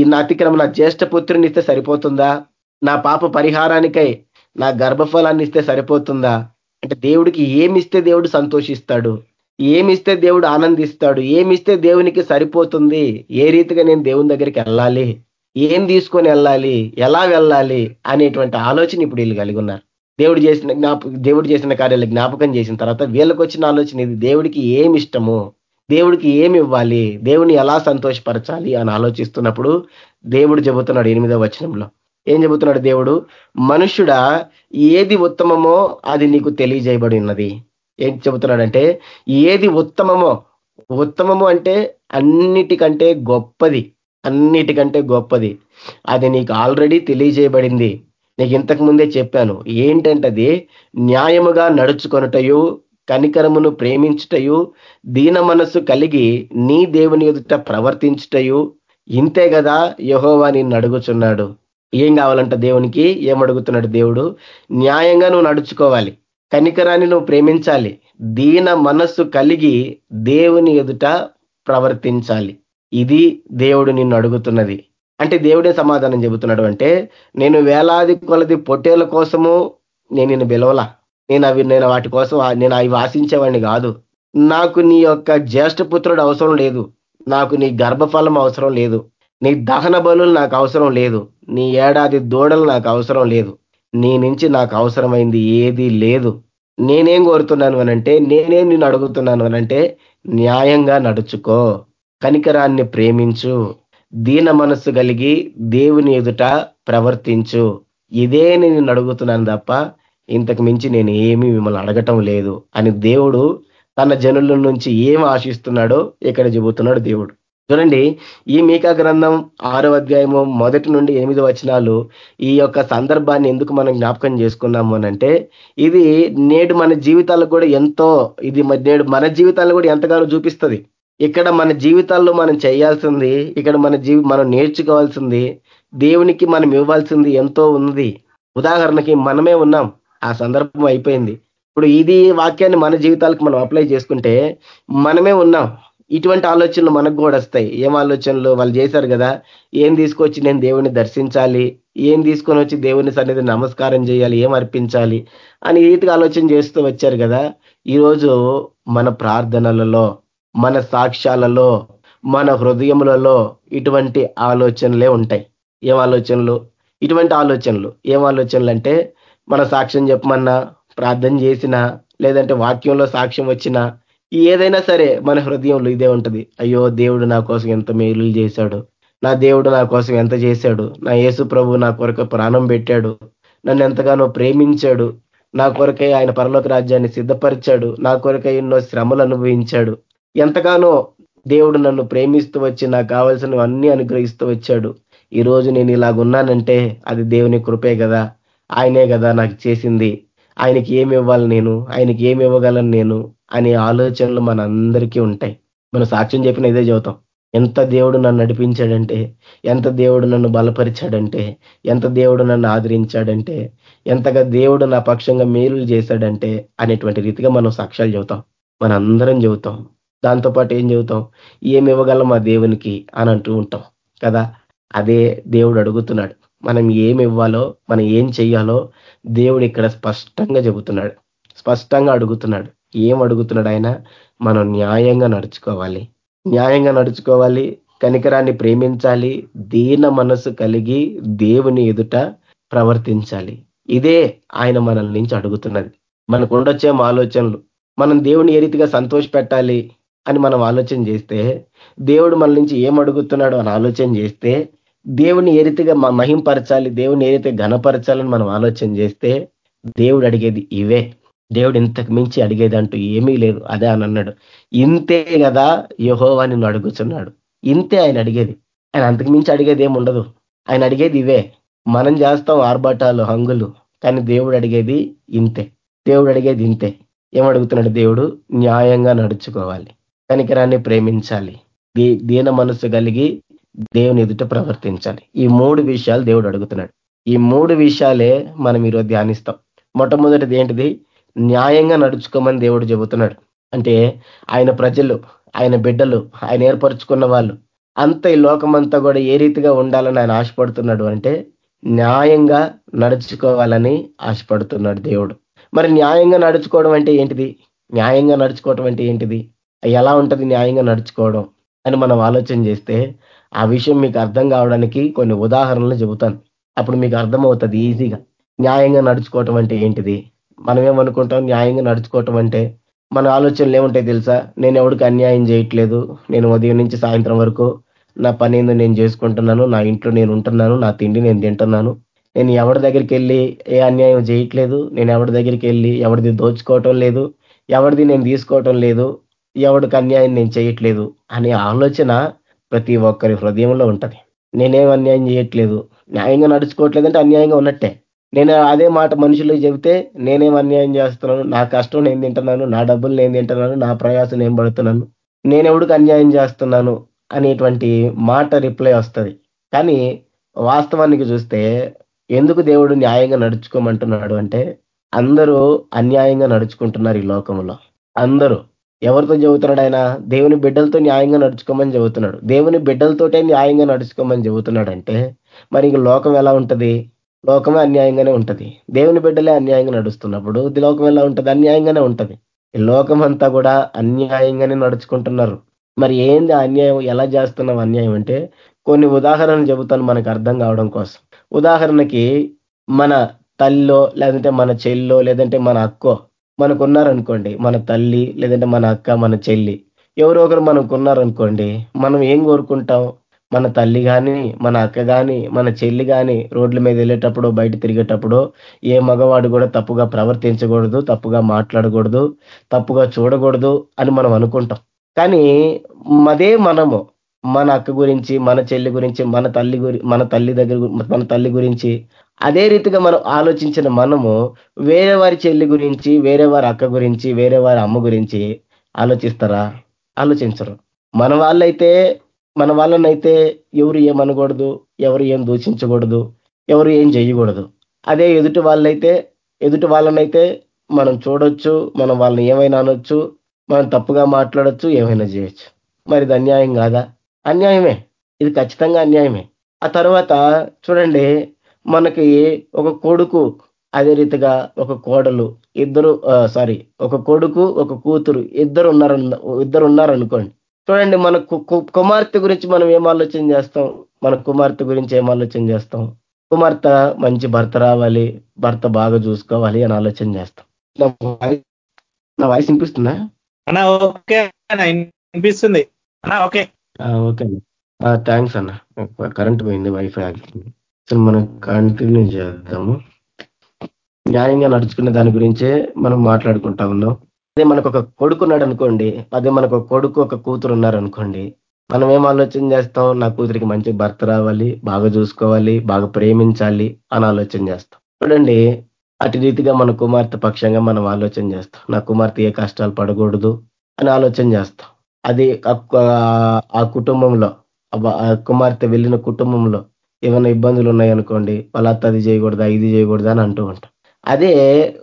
నా అతిక్రమ నా జ్యేష్ఠ పుత్రుని ఇస్తే సరిపోతుందా? నా పాప పరిహారానికై నా గర్భఫలాన్ని ఇస్తే సరిపోతుందా? అంటే దేవుడికి ఏమిస్తే దేవుడు సంతోషిస్తాడు? ఏమిస్తే దేవుడు ఆనందిస్తాడు? ఏమిస్తే దేవునికి సరిపోతుంది? ఏ రీతిగా నేను దేవుని దగ్గరికి వెళ్ళాలి? ఏం తీసుకొని వెళ్ళాలి? ఎలా వెళ్ళాలి? అనేటువంటి ఆలోచన ఇప్పుడు వీళ్ళు కలిగి ఉన్నారు. దేవుడు చేసిన జ్ఞాప దేవుడు చేసిన కార్యాలు జ్ఞాపకం చేసిన తర్వాత వీళ్ళకి వచ్చిన ఆలోచన ఇది. దేవుడికి ఏమి ఇష్టము దేవుడికి ఏమి ఇవ్వాలి? దేవుని ఎలా సంతోషపరచాలి అని ఆలోచిస్తున్నప్పుడు దేవుడు చెబుతున్నాడు ఎనిమిదవ వచనంలో. ఏం చెబుతున్నాడు దేవుడు? మనుష్యుడా ఏది ఉత్తమమో అది నీకు తెలియజేయబడి ఉన్నది. ఏం చెబుతున్నాడంటే ఏది ఉత్తమమో ఉత్తమము అంటే అన్నిటికంటే గొప్పది అన్నిటికంటే గొప్పది. అది నీకు ఆల్రెడీ తెలియజేయబడింది. నీకు ఇంతకు ముందే చెప్పాను. ఏంటంటే అది న్యాయముగా నడుచుకొనుటయు కనికరమును ప్రేమించుటయు దీన మనస్సు కలిగి నీ దేవుని ఎదుట ప్రవర్తించుటయు. ఇంతే కదా యహోవా నిన్ను అడుగుచున్నాడు. ఏం కావాలంట దేవునికి? ఏం అడుగుతున్నాడు దేవుడు? న్యాయంగా నువ్వు నడుచుకోవాలి. కనికరాన్ని నువ్వు ప్రేమించాలి. దీన మనస్సు కలిగి దేవుని ఎదుట ప్రవర్తించాలి. ఇది దేవుడు నిన్ను అడుగుతున్నది. అంటే దేవుడే సమాధానం చెబుతున్నాడు అంటే నేను వేలాది కొలది పొట్టేల కోసము నేను నిన్ను పిలవలా? నేను అవి నేను వాటి కోసం నేను అవి ఆశించేవాడిని కాదు. నాకు నీ యొక్క జ్యేష్ఠపుత్రుడు అవసరం లేదు. నాకు నీ గర్భఫలం అవసరం లేదు. నీ దహన బలులు నాకు అవసరం లేదు. నీ ఏడాది దూడలు నాకు అవసరం లేదు. నీ నుంచి నాకు అవసరమైంది ఏది లేదు. నేనేం కోరుతున్నాను అనంటే నేనేం నిన్ను అడుగుతున్నాను అనంటే న్యాయంగా నడుచుకో. కనికరాన్ని ప్రేమించు. దీన మనస్సు కలిగి దేవుని ఎదుట ప్రవర్తించు. ఇదే నేను అడుగుతున్నాను తప్ప ఇంతకు మించి నేను ఏమీ మిమ్మల్ని అడగటం లేదు అని దేవుడు తన జనుల నుంచి ఏం ఆశిస్తున్నాడో ఇక్కడ చెబుతున్నాడు దేవుడు. చూడండి ఈ మీకా గ్రంథం ఆరో అధ్యాయము మొదటి నుండి ఎనిమిది వచనాలు ఈ యొక్క సందర్భాన్ని ఎందుకు మనం జ్ఞాపకం చేసుకున్నాము అనంటే ఇది నేడు మన జీవితాలకు కూడా ఎంతో ఇది నేడు మన జీవితాలను కూడా ఎంతగానో చూపిస్తుంది. ఇక్కడ మన జీవితాల్లో మనం చేయాల్సింది ఇక్కడ మన జీవి మనం నేర్చుకోవాల్సింది దేవునికి మనం ఇవ్వాల్సింది ఎంతో ఉంది ఉదాహరణకి మనమే ఉన్నాం. ఆ సందర్భం అయిపోయింది. ఇప్పుడు ఇది వాక్యాన్ని మన జీవితాలకు మనం అప్లై చేసుకుంటే మనమే ఉన్నాం. ఇటువంటి ఆలోచనలు మనకు కూడా వస్తాయి. ఏం ఆలోచనలు? వాళ్ళు చేశారు కదా. ఏం తీసుకొచ్చి నేను దేవుని దర్శించాలి? ఏం తీసుకొని వచ్చి దేవుని సన్నిధి నమస్కారం చేయాలి? ఏం అర్పించాలి? అని రీతిగా ఆలోచన చేస్తూ వచ్చారు కదా. ఈరోజు మన ప్రార్థనలలో మన సాక్ష్యాలలో మన హృదయములలో ఇటువంటి ఆలోచనలే ఉంటాయి. ఏం ఆలోచనలు? ఇటువంటి ఆలోచనలు. ఏం ఆలోచనలు అంటే మన సాక్ష్యం చెప్పమన్నా ప్రార్థన చేసినా లేదంటే వాక్యంలో సాక్ష్యం వచ్చినా ఏదైనా సరే మన హృదయంలో ఇదే ఉంటుంది. అయ్యో దేవుడు నా కోసం ఎంత మేలు చేశాడు. నా దేవుడు నా కోసం ఎంత చేశాడు. నా యేసు ప్రభు నా కొరకు ప్రాణం పెట్టాడు. నన్ను ఎంతగానో ప్రేమించాడు. నా కొరకై ఆయన పరలోక రాజ్యాన్ని సిద్ధపరిచాడు. నా కొరకై ఎన్నో శ్రమలు అనుభవించాడు. ఎంతగానో దేవుడు నన్ను ప్రేమిస్తూ వచ్చి నాకు కావాల్సినవన్నీ అనుగ్రహిస్తూ వచ్చాడు. ఈరోజు నేను ఇలాగున్నానంటే అది దేవుని కృపే కదా. ఆయనే కదా నాకు చేసింది. ఆయనకి ఏమి ఇవ్వాలి నేను? ఆయనకి ఏమి ఇవ్వగలను నేను? అనే ఆలోచనలు మన అందరికీ ఉంటాయి. మనం సాక్ష్యం చెప్పిన ఇదే చెబుతాం ఎంత దేవుడు నన్ను నడిపించాడంటే ఎంత దేవుడు నన్ను బలపరిచాడంటే ఎంత దేవుడు నన్ను ఆదరించాడంటే ఎంతగా దేవుడు నా పక్షంగా మేలు చేశాడంటే అనేటువంటి రీతిగా మనం సాక్ష్యాలు చెబుతాం. మన అందరం చెబుతాం దాంతోపాటు ఏం చెబుతాం? ఏమి ఇవ్వగలం మా దేవునికి అని అంటూ ఉంటాం. కదా? అదే దేవుడు అడుగుతున్నాడు. మనం ఏమి ఇవ్వాలో మనం ఏం చెయ్యాలో దేవుడు ఇక్కడ స్పష్టంగా చెబుతున్నాడు. స్పష్టంగా అడుగుతున్నాడు. ఏం అడుగుతున్నాడు ఆయన? మనం న్యాయంగా నడుచుకోవాలి. న్యాయంగా నడుచుకోవాలి కనికరాన్ని ప్రేమించాలి దీన మనసు కలిగి దేవుని ఎదుట ప్రవర్తించాలి. ఇదే ఆయన మనల్ నుంచి అడుగుతున్నది. మనకు ఉండొచ్చేమో ఆలోచనలు. మనం దేవుని ఏ రీతిగా సంతోష పెట్టాలి అని మనం ఆలోచన చేస్తే దేవుడు మన నుంచి ఏం అడుగుతున్నాడు అని ఆలోచన చేస్తే దేవుని ఏ రీతిగా మహింపరచాలి దేవుని ఏ రీతిగా ఘనపరచాలని మనం ఆలోచన చేస్తే దేవుడు అడిగేది ఇవే. దేవుడు ఇంతకు మించి అడిగేది అంటూ ఏమీ లేదు. అదే అని అన్నాడు. ఇంతే కదా యహోవా నిన్ను అడుగుతున్నాడు ఇంతే ఆయన అడిగేది. ఆయన అంతకు మించి అడిగేది ఏమి ఉండదు. ఆయన అడిగేది ఇవే. మనం చేస్తాం ఆర్భాటాలు హంగులు కానీ దేవుడు అడిగేది ఇంతే. దేవుడు అడిగేది ఇంతే. ఏమడుగుతున్నాడు దేవుడు? న్యాయంగా నడుచుకోవాలి. కనికరాన్ని ప్రేమించాలి. దీన మనసు కలిగి దేవుని ఎదుట ప్రవర్తించాలి. ఈ మూడు విషయాలు దేవుడు అడుగుతున్నాడు. ఈ మూడు విషయాలే మనం ఈరోజు ధ్యానిస్తాం. మొట్టమొదటిది ఏంటిది? న్యాయంగా నడుచుకోమని దేవుడు చెబుతున్నాడు. అంటే ఆయన ప్రజలు ఆయన బిడ్డలు ఆయన ఏర్పరచుకున్న వాళ్ళు అంత ఈ లోకమంతా కూడా ఏ రీతిగా ఉండాలని ఆయన ఆశపడుతున్నాడు అంటే న్యాయంగా నడుచుకోవాలని ఆశపడుతున్నాడు దేవుడు. మరి న్యాయంగా నడుచుకోవడం అంటే ఏంటిది? న్యాయంగా నడుచుకోవడం అంటే ఏంటిది? ఎలా ఉంటుంది న్యాయంగా నడుచుకోవడం అని మనం ఆలోచన చేస్తే ఆ విషయం మీకు అర్థం కావడానికి కొన్ని ఉదాహరణలు చెబుతాను. అప్పుడు మీకు అర్థమవుతుంది ఈజీగా. న్యాయంగా నడుచుకోవటం అంటే ఏంటిది? మనం ఏమనుకుంటాం న్యాయంగా నడుచుకోవటం అంటే మన ఆలోచనలు ఏముంటాయి తెలుసా? నేను ఎవరికి అన్యాయం చేయట్లేదు. నేను ఉదయం నుంచి సాయంత్రం వరకు నా పని ఏందో నేను చేసుకుంటున్నాను. నా ఇంట్లో నేను ఉంటున్నాను. నా తిండి నేను తింటున్నాను. నేను ఎవరి దగ్గరికి వెళ్ళి ఏ అన్యాయం చేయట్లేదు. నేను ఎవరి దగ్గరికి వెళ్ళి ఎవరిది దోచుకోవటం లేదు. ఎవరిది నేను తీసుకోవటం లేదు. ఎవరికి అన్యాయం నేను చేయట్లేదు అనే ఆలోచన ప్రతి ఒక్కరి హృదయంలో ఉంటది. నేనేం అన్యాయం చేయట్లేదు. న్యాయంగా నడుచుకోవట్లేదంటే అన్యాయంగా ఉన్నట్టే. నేను అదే మాట మనుషులు చెబితే నేనేం అన్యాయం చేస్తున్నాను? నా కష్టం నేను తింటున్నాను నా డబ్బులు నేను తింటున్నాను నా ప్రయాసం నేను పడుతున్నాను. నేను అన్యాయం చేస్తున్నాను? అనేటువంటి మాట రిప్లై వస్తుంది. కానీ వాస్తవానికి చూస్తే ఎందుకు దేవుడు న్యాయంగా నడుచుకోమంటున్నాడు అంటే అందరూ అన్యాయంగా నడుచుకుంటున్నారు ఈ లోకంలో. అందరూ. ఎవరితో చెబుతున్నాడు ఆయన? దేవుని బిడ్డలతో న్యాయంగా నడుచుకోమని చెబుతున్నాడు దేవుని బిడ్డలతోటే న్యాయంగా నడుచుకోమని చెబుతున్నాడు అంటే మరి ఇంక లోకం ఎలా ఉంటుంది? లోకమే అన్యాయంగానే ఉంటుంది. దేవుని బిడ్డలే అన్యాయంగా నడుస్తున్నప్పుడు లోకం ఎలా ఉంటుంది? అన్యాయంగానే ఉంటుంది. ఈ లోకం అంతా కూడా అన్యాయంగానే నడుచుకుంటున్నారు. మరి ఏంది అన్యాయం? ఎలా చేస్తున్నాం అన్యాయం అంటే కొన్ని ఉదాహరణలు చెబుతాను మనకు అర్థం కావడం కోసం. ఉదాహరణకి మన తల్లిలో లేదంటే మన చెల్లో లేదంటే మన అక్కో మనకు ఉన్నారనుకోండి మన తల్లి లేదంటే మన అక్క మన చెల్లి ఎవరో ఒకరు మనకు ఉన్నారనుకోండి మనం ఏం కోరుకుంటాం? మన తల్లి కానీ మన అక్క కానీ మన చెల్లి కానీ రోడ్ల మీద వెళ్ళేటప్పుడు బయట తిరిగేటప్పుడు ఏ మగవాడు కూడా తప్పుగా ప్రవర్తించకూడదు తప్పుగా మాట్లాడకూడదు తప్పుగా చూడకూడదు అని మనం అనుకుంటాం. కానీ అదే మనము మన అక్క గురించి మన చెల్లి గురించి మన తల్లి గురి మన తల్లి దగ్గర మన తల్లి గురించి అదే రీతిగా మనం ఆలోచించిన మనము వేరే వారి చెల్లి గురించి వేరే వారి అక్క గురించి వేరే వారి అమ్మ గురించి ఆలోచిస్తారా? ఆలోచించరు. మన వాళ్ళైతే మన వాళ్ళనైతే ఎవరు ఏమనకూడదు ఎవరు ఏం దూషించకూడదు ఎవరు ఏం చేయకూడదు అదే ఎదుటి వాళ్ళైతే ఎదుటి వాళ్ళనైతే మనం చూడొచ్చు మనం వాళ్ళని ఏమైనా అనొచ్చు మనం తప్పుగా మాట్లాడొచ్చు ఏమైనా చేయొచ్చు. మరి ఇది అన్యాయం కాదా? అన్యాయమే. ఇది ఖచ్చితంగా అన్యాయమే. ఆ తర్వాత చూడండి మనకి ఒక కొడుకు అదే రీతిగా ఒక కోడలు ఇద్దరు సారీ ఒక కొడుకు ఒక కూతురు ఇద్దరు ఉన్నారు ఇద్దరు ఉన్నారనుకోండి. చూడండి మన కుమార్తె గురించి మనం ఏం ఆలోచన చేస్తాం? మన కుమార్తె గురించి ఏం ఆలోచన చేస్తాం? కుమార్తె మంచి భర్త రావాలి భర్త బాగా చూసుకోవాలి అని ఆలోచన చేస్తాం. నా వాయిస్ వినిపిస్తుందా? అన్నా ఓకే వినిపిస్తుంది. అన్నా ఓకే. ఓకే థ్యాంక్స్ అన్న. కరెంట్ పోయింది వైఫై ఆగిపోయింది. సో మనం కంటిన్యూ చేద్దాము. న్యాయంగా నడుచుకున్న దాని గురించే మనం మాట్లాడుకుంటా ఉన్నాం. అదే మనకు ఒక కొడుకున్నాడు అనుకోండి అదే మనకు ఒక కొడుకు ఒక కూతురు ఉన్నారనుకోండి మనం ఏం ఆలోచన చేస్తాం? నా కూతురికి మంచి భర్త రావాలి బాగా చూసుకోవాలి బాగా ప్రేమించాలి అని ఆలోచన చేస్తాం. చూడండి అటు రీతిగా మన కుమార్తె పక్షంగా మనం ఆలోచన చేస్తాం. నా కుమార్తె ఏ కష్టాలు పడకూడదు అని ఆలోచన చేస్తాం. అది ఆ కుటుంబంలో ఆ కుమార్తె వెళ్ళిన కుటుంబంలో ఏమైనా ఇబ్బందులు ఉన్నాయనుకోండి వాళ్ళ అత్త అది చేయకూడదా ఇది చేయకూడదా అని అంటూ ఉంటాం. అదే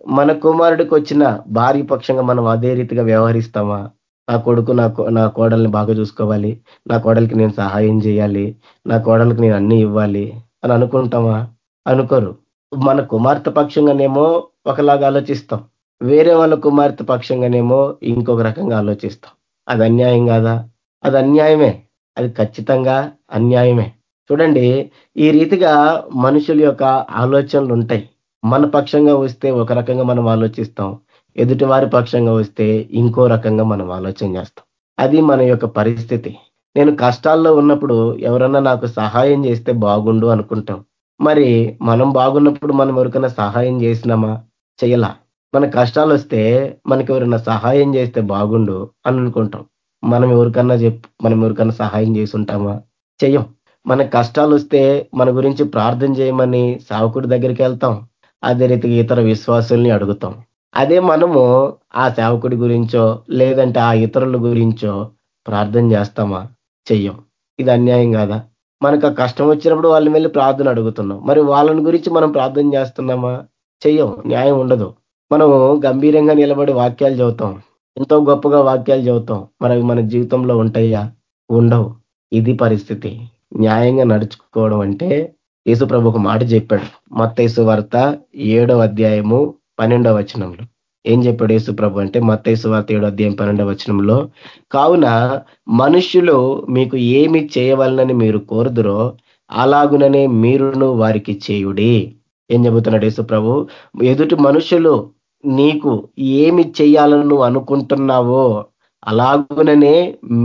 మన కుమారుడికి వచ్చిన భార్య పక్షంగా మనం అదే రీతిగా వ్యవహరిస్తామా? నా కొడుకు నా నా కోడల్ని బాగా చూసుకోవాలి నా కోడలికి నేను సహాయం చేయాలి నా కోడలికి నేను అన్ని ఇవ్వాలి అని అనుకుంటామా? అనుకోరు. మన కుమార్తె పక్షంగానేమో ఒకలాగా ఆలోచిస్తాం. వేరే వాళ్ళ కుమార్తె పక్షంగానేమో ఇంకొక రకంగా ఆలోచిస్తాం. అది అన్యాయం కాదా? అది అన్యాయమే. అది ఖచ్చితంగా అన్యాయమే. చూడండి ఈ రీతిగా మనుషుల యొక్క ఆలోచనలు ఉంటాయి. మన పక్షంగా వస్తే ఒక రకంగా మనం ఆలోచిస్తాం. ఎదుటి వారి పక్షంగా వస్తే ఇంకో రకంగా మనం ఆలోచన చేస్తాం. అది మన యొక్క పరిస్థితి. నేను కష్టాల్లో ఉన్నప్పుడు ఎవరన్నా నాకు సహాయం చేస్తే బాగుండు అనుకుంటాం. మరి మనం బాగున్నప్పుడు మనం ఎవరికైనా సహాయం చేసినామా? చేయలా. మన కష్టాలు వస్తే మనకి ఎవరైనా సహాయం చేస్తే బాగుండు అని అనుకుంటాం. మనం ఎవరికన్నా చెప్ మనం ఎవరికన్నా సహాయం చేసి ఉంటామా చెయ్యం. మన కష్టాలు వస్తే మన గురించి ప్రార్థన చేయమని సావకుడి దగ్గరికి వెళ్తాం. అదే రీతిగా ఇతర విశ్వాసుల్ని అడుగుతాం. అదే మనము ఆ సేవకుడి గురించో లేదంటే ఆ ఇతరుల గురించో ప్రార్థన చేస్తామా? చెయ్యం. ఇది అన్యాయం కాదా? మనకు ఆ కష్టం వచ్చినప్పుడు వాళ్ళని వెళ్ళి ప్రార్థన అడుగుతున్నాం. మరి వాళ్ళని గురించి మనం ప్రార్థన చేస్తున్నామా? చెయ్యం. న్యాయం ఉండదు. మనము గంభీరంగా నిలబడి వాక్యాలు చదువుతాం. ఎంతో గొప్పగా వాక్యాలు చదువుతాం. మరి మన జీవితంలో ఉంటాయా? ఉండవు. ఇది పరిస్థితి. న్యాయంగా నడుచుకోవడం అంటే యేసు ఒక మాట చెప్పాడు. మత్తైసు వార్త ఏడవ అధ్యాయము పన్నెండవ వచనంలో. ఏం చెప్పాడు యేసు ప్రభు అంటే మత్తైసు వార్త ఏడో అధ్యాయం పన్నెండవ వచనంలో? కావున మనుష్యులు మీకు ఏమి చేయవలనని మీరు కోరుదురో అలాగుననే మీరును వారికి చేయుడి. ఏం చెబుతున్నాడు యేసు ప్రభు? ఎదుటి మనుషులు నీకు ఏమి చేయాలని నువ్వు అనుకుంటున్నావో అలాగుననే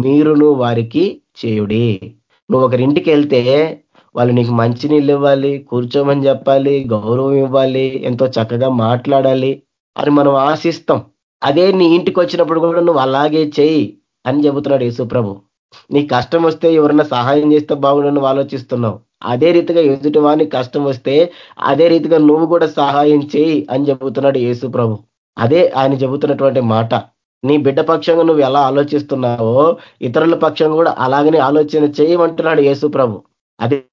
మీరును వారికి చేయుడి. నువ్వు ఒకరింటికి వెళ్తే వాళ్ళు నీకు మంచినీళ్ళు ఇవ్వాలి కూర్చోమని చెప్పాలి గౌరవం ఇవ్వాలి ఎంతో చక్కగా మాట్లాడాలి అని మనం ఆశిస్తాం. అదే నీ ఇంటికి వచ్చినప్పుడు కూడా నువ్వు అలాగే చెయ్యి అని చెబుతున్నాడు యేసుప్రభు. నీ కష్టం వస్తే ఎవరన్నా సహాయం చేస్తే బాగుండు నువ్వు ఆలోచిస్తున్నావు. అదే రీతిగా ఎదుటి వాడిని కష్టం వస్తే అదే రీతిగా నువ్వు కూడా సహాయం చేయి అని చెబుతున్నాడు యేసు ప్రభు. అదే ఆయన చెబుతున్నటువంటి మాట. నీ బిడ్డ పక్షంగా నువ్వు ఎలా ఆలోచిస్తున్నావో ఇతరుల పక్షంగా కూడా అలాగనే ఆలోచన చేయమంటున్నాడు యేసు ప్రభు. అదే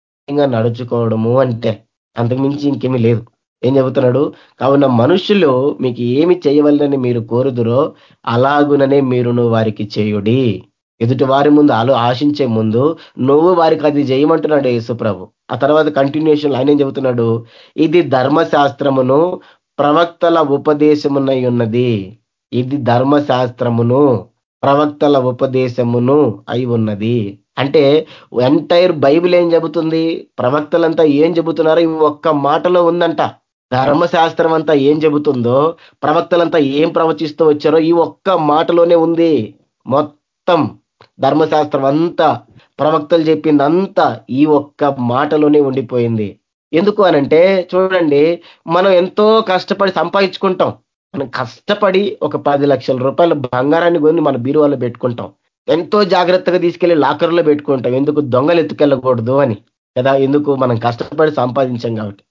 నడుచుకోవడము అంటే అంతకుమించి ఇంకేమీ లేదు. ఏం చెబుతున్నాడు? కావున మనుషులు మీకు ఏమి చేయవలనని మీరు కోరుదురో అలాగుననే మీరును వారికి చేయుడి. ఎదుటి వారి ముందు ఆలో ఆశించే ముందు నువ్వు వారికి అది చేయమంటున్నాడు యేసుప్రభు ఆ తర్వాత కంటిన్యూషన్ ఆయన ఏం చెబుతున్నాడు? ఇది ధర్మశాస్త్రమును ప్రవక్తల ఉపదేశమునై ఉన్నది ఇది ధర్మశాస్త్రమును ప్రవక్తల ఉపదేశమును అయి ఉన్నది. అంటే ఎంటైర్ బైబిల్ ఏం చెబుతుంది? ప్రవక్తలంతా ఏం చెబుతున్నారో ఇవి ఒక్క మాటలో ఉందంట. ధర్మశాస్త్రం అంతా ఏం చెబుతుందో ప్రవక్తలంతా ఏం ప్రవచిస్తూ వచ్చారో ఈ ఒక్క మాటలోనే ఉంది. మొత్తం ధర్మశాస్త్రం అంతా ప్రవక్తలు చెప్పిందంతా ఈ ఒక్క మాటలోనే ఉండిపోయింది. ఎందుకు అనంటే చూడండి మనం ఎంతో కష్టపడి సంపాదించుకుంటాం. మనం కష్టపడి ఒక పది లక్షల రూపాయల బంగారాన్ని కొని మన బీరువాలో పెట్టుకుంటాం. ఎంతో జాగ్రత్తగా తీసుకెళ్ళి లాకర్లో పెట్టుకుంటాం. ఎందుకు దొంగలు ఎత్తుకెళ్ళకూడదు అని. కదా ఎందుకు మనం కష్టపడి సంపాదించాం కాబట్టి.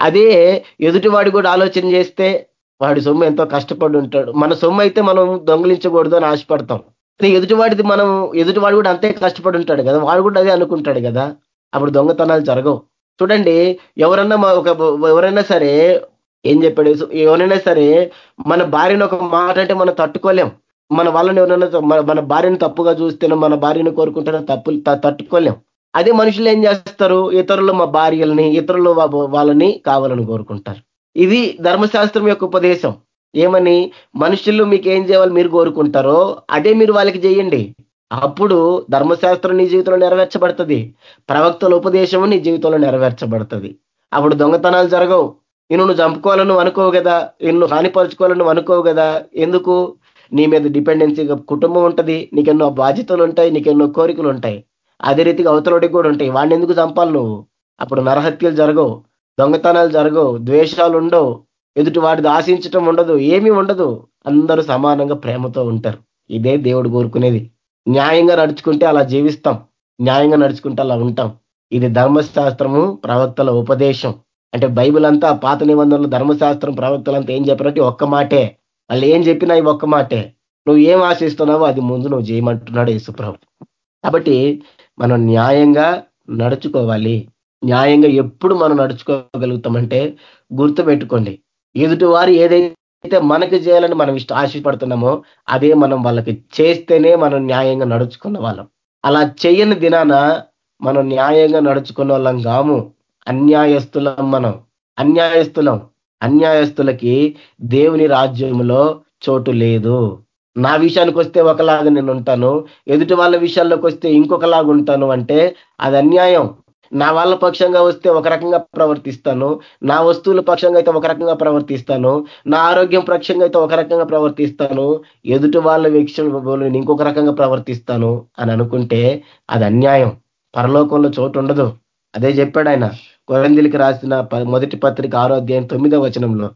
అదే ఎదుటివాడు కూడా ఆలోచన చేస్తే వాడి సొమ్ము ఎంతో కష్టపడి ఉంటాడు. మన సొమ్ము అయితే మనం దొంగలించకూడదు అని ఆశపడతాం. ఎదుటివాడిది మనం ఎదుటివాడు కూడా అంతే కష్టపడి ఉంటాడు కదా వాడు కూడా అదే అనుకుంటాడు కదా. అప్పుడు దొంగతనాలు జరగవు. చూడండి ఎవరన్నా ఒక ఎవరైనా సరే ఏం చెప్పాడు? ఎవరైనా సరే మన భార్యను ఒక మాట అంటే మనం తట్టుకోలేం. మన వాళ్ళని ఎవరైనా మన భార్యను తప్పుగా చూస్తేనో మన భార్యను కోరుకుంటేనో తప్పు తట్టుకోలేం. అదే మనుషులు ఏం చేస్తారు? ఇతరులు మా భార్యలని ఇతరులు వాళ్ళని కావాలని కోరుకుంటారు. ఇది ధర్మశాస్త్రం యొక్క ఉపదేశం. ఏమని? మనుషులు మీకు ఏం చేయాలి మీరు కోరుకుంటారో అదే మీరు వాళ్ళకి చేయండి. అప్పుడు ధర్మశాస్త్రం నీ జీవితంలో నెరవేర్చబడుతుంది. ప్రవక్తల ఉపదేశము నీ జీవితంలో నెరవేర్చబడుతుంది. అప్పుడు దొంగతనాలు జరగవు. నేను నువ్వు అనుకోవు కదా. నిన్ను హానిపరుచుకోవాలను అనుకోవు కదా. ఎందుకు? నీ మీద డిపెండెన్సీ కుటుంబం ఉంటుంది. నీకెన్నో బాధ్యతలు ఉంటాయి. నీకెన్నో కోరికలు ఉంటాయి. అదే రీతిగా అవతలడికి కూడా ఉంటాయి. వాడిని ఎందుకు చంపాలి నువ్వు? అప్పుడు నరహత్యలు జరగవు. దొంగతనాలు జరగవు. ద్వేషాలు ఉండవు. ఎదుటి వాడిది ఆశించటం ఉండదు ఏమీ ఉండదు. అందరూ సమానంగా ప్రేమతో ఉంటారు. ఇదే దేవుడు కోరుకునేది. న్యాయంగా నడుచుకుంటే అలా జీవిస్తాం. న్యాయంగా నడుచుకుంటే అలా ఉంటాం. ఇది ధర్మశాస్త్రము ప్రవక్తల ఉపదేశం. అంటే బైబిల్ అంతా పాత నిబంధనలు ధర్మశాస్త్రం ప్రవక్తలంతా ఏం చెప్పినట్టు ఒక్క మాటే. వాళ్ళు ఏం చెప్పినా ఇవి ఒక్క మాటే. నువ్వు ఏం ఆశిస్తున్నావో అది ముందు నువ్వు చేయమంటున్నాడు యేసుప్రభు. కాబట్టి మనం న్యాయంగా నడుచుకోవాలి. న్యాయంగా ఎప్పుడు మనం నడుచుకోగలుగుతామంటే గుర్తుపెట్టుకోండి. ఎదుటి వారు ఏదైతే మనకి చేయాలని మనం ఇష్ట ఆశపడుతున్నామో అదే మనం వాళ్ళకి చేస్తేనే మనం న్యాయంగా నడుచుకున్న వాళ్ళం. అలా చేయని దినాన మనం న్యాయంగా నడుచుకున్న వాళ్ళం కాము. అన్యాయస్తులం మనం. అన్యాయస్తులం. అన్యాయస్తులకి దేవుని రాజ్యంలో చోటు లేదు. నా విషయానికి వస్తే ఒకలాగా నేను ఉంటాను. ఎదుటి వాళ్ళ విషయాల్లోకి వస్తే ఇంకొకలాగా ఉంటాను అంటే అది అన్యాయం. నా వాళ్ళ పక్షంగా వస్తే ఒక రకంగా ప్రవర్తిస్తాను. నా వస్తువుల పక్షంగా అయితే ఒక రకంగా ప్రవర్తిస్తాను. నా ఆరోగ్యం పక్షంగా అయితే ఒక రకంగా ప్రవర్తిస్తాను. ఎదుటి వాళ్ళ విషయం ఇంకొక రకంగా ప్రవర్తిస్తాను అని అనుకుంటే అది అన్యాయం. పరలోకంలో చోటు ఉండదు. అదే చెప్పాడు ఆయన. కొరందిలికి రాసిన మొదటి పత్రిక ఆరో అధ్యాయం తొమ్మిదో వచనంలో.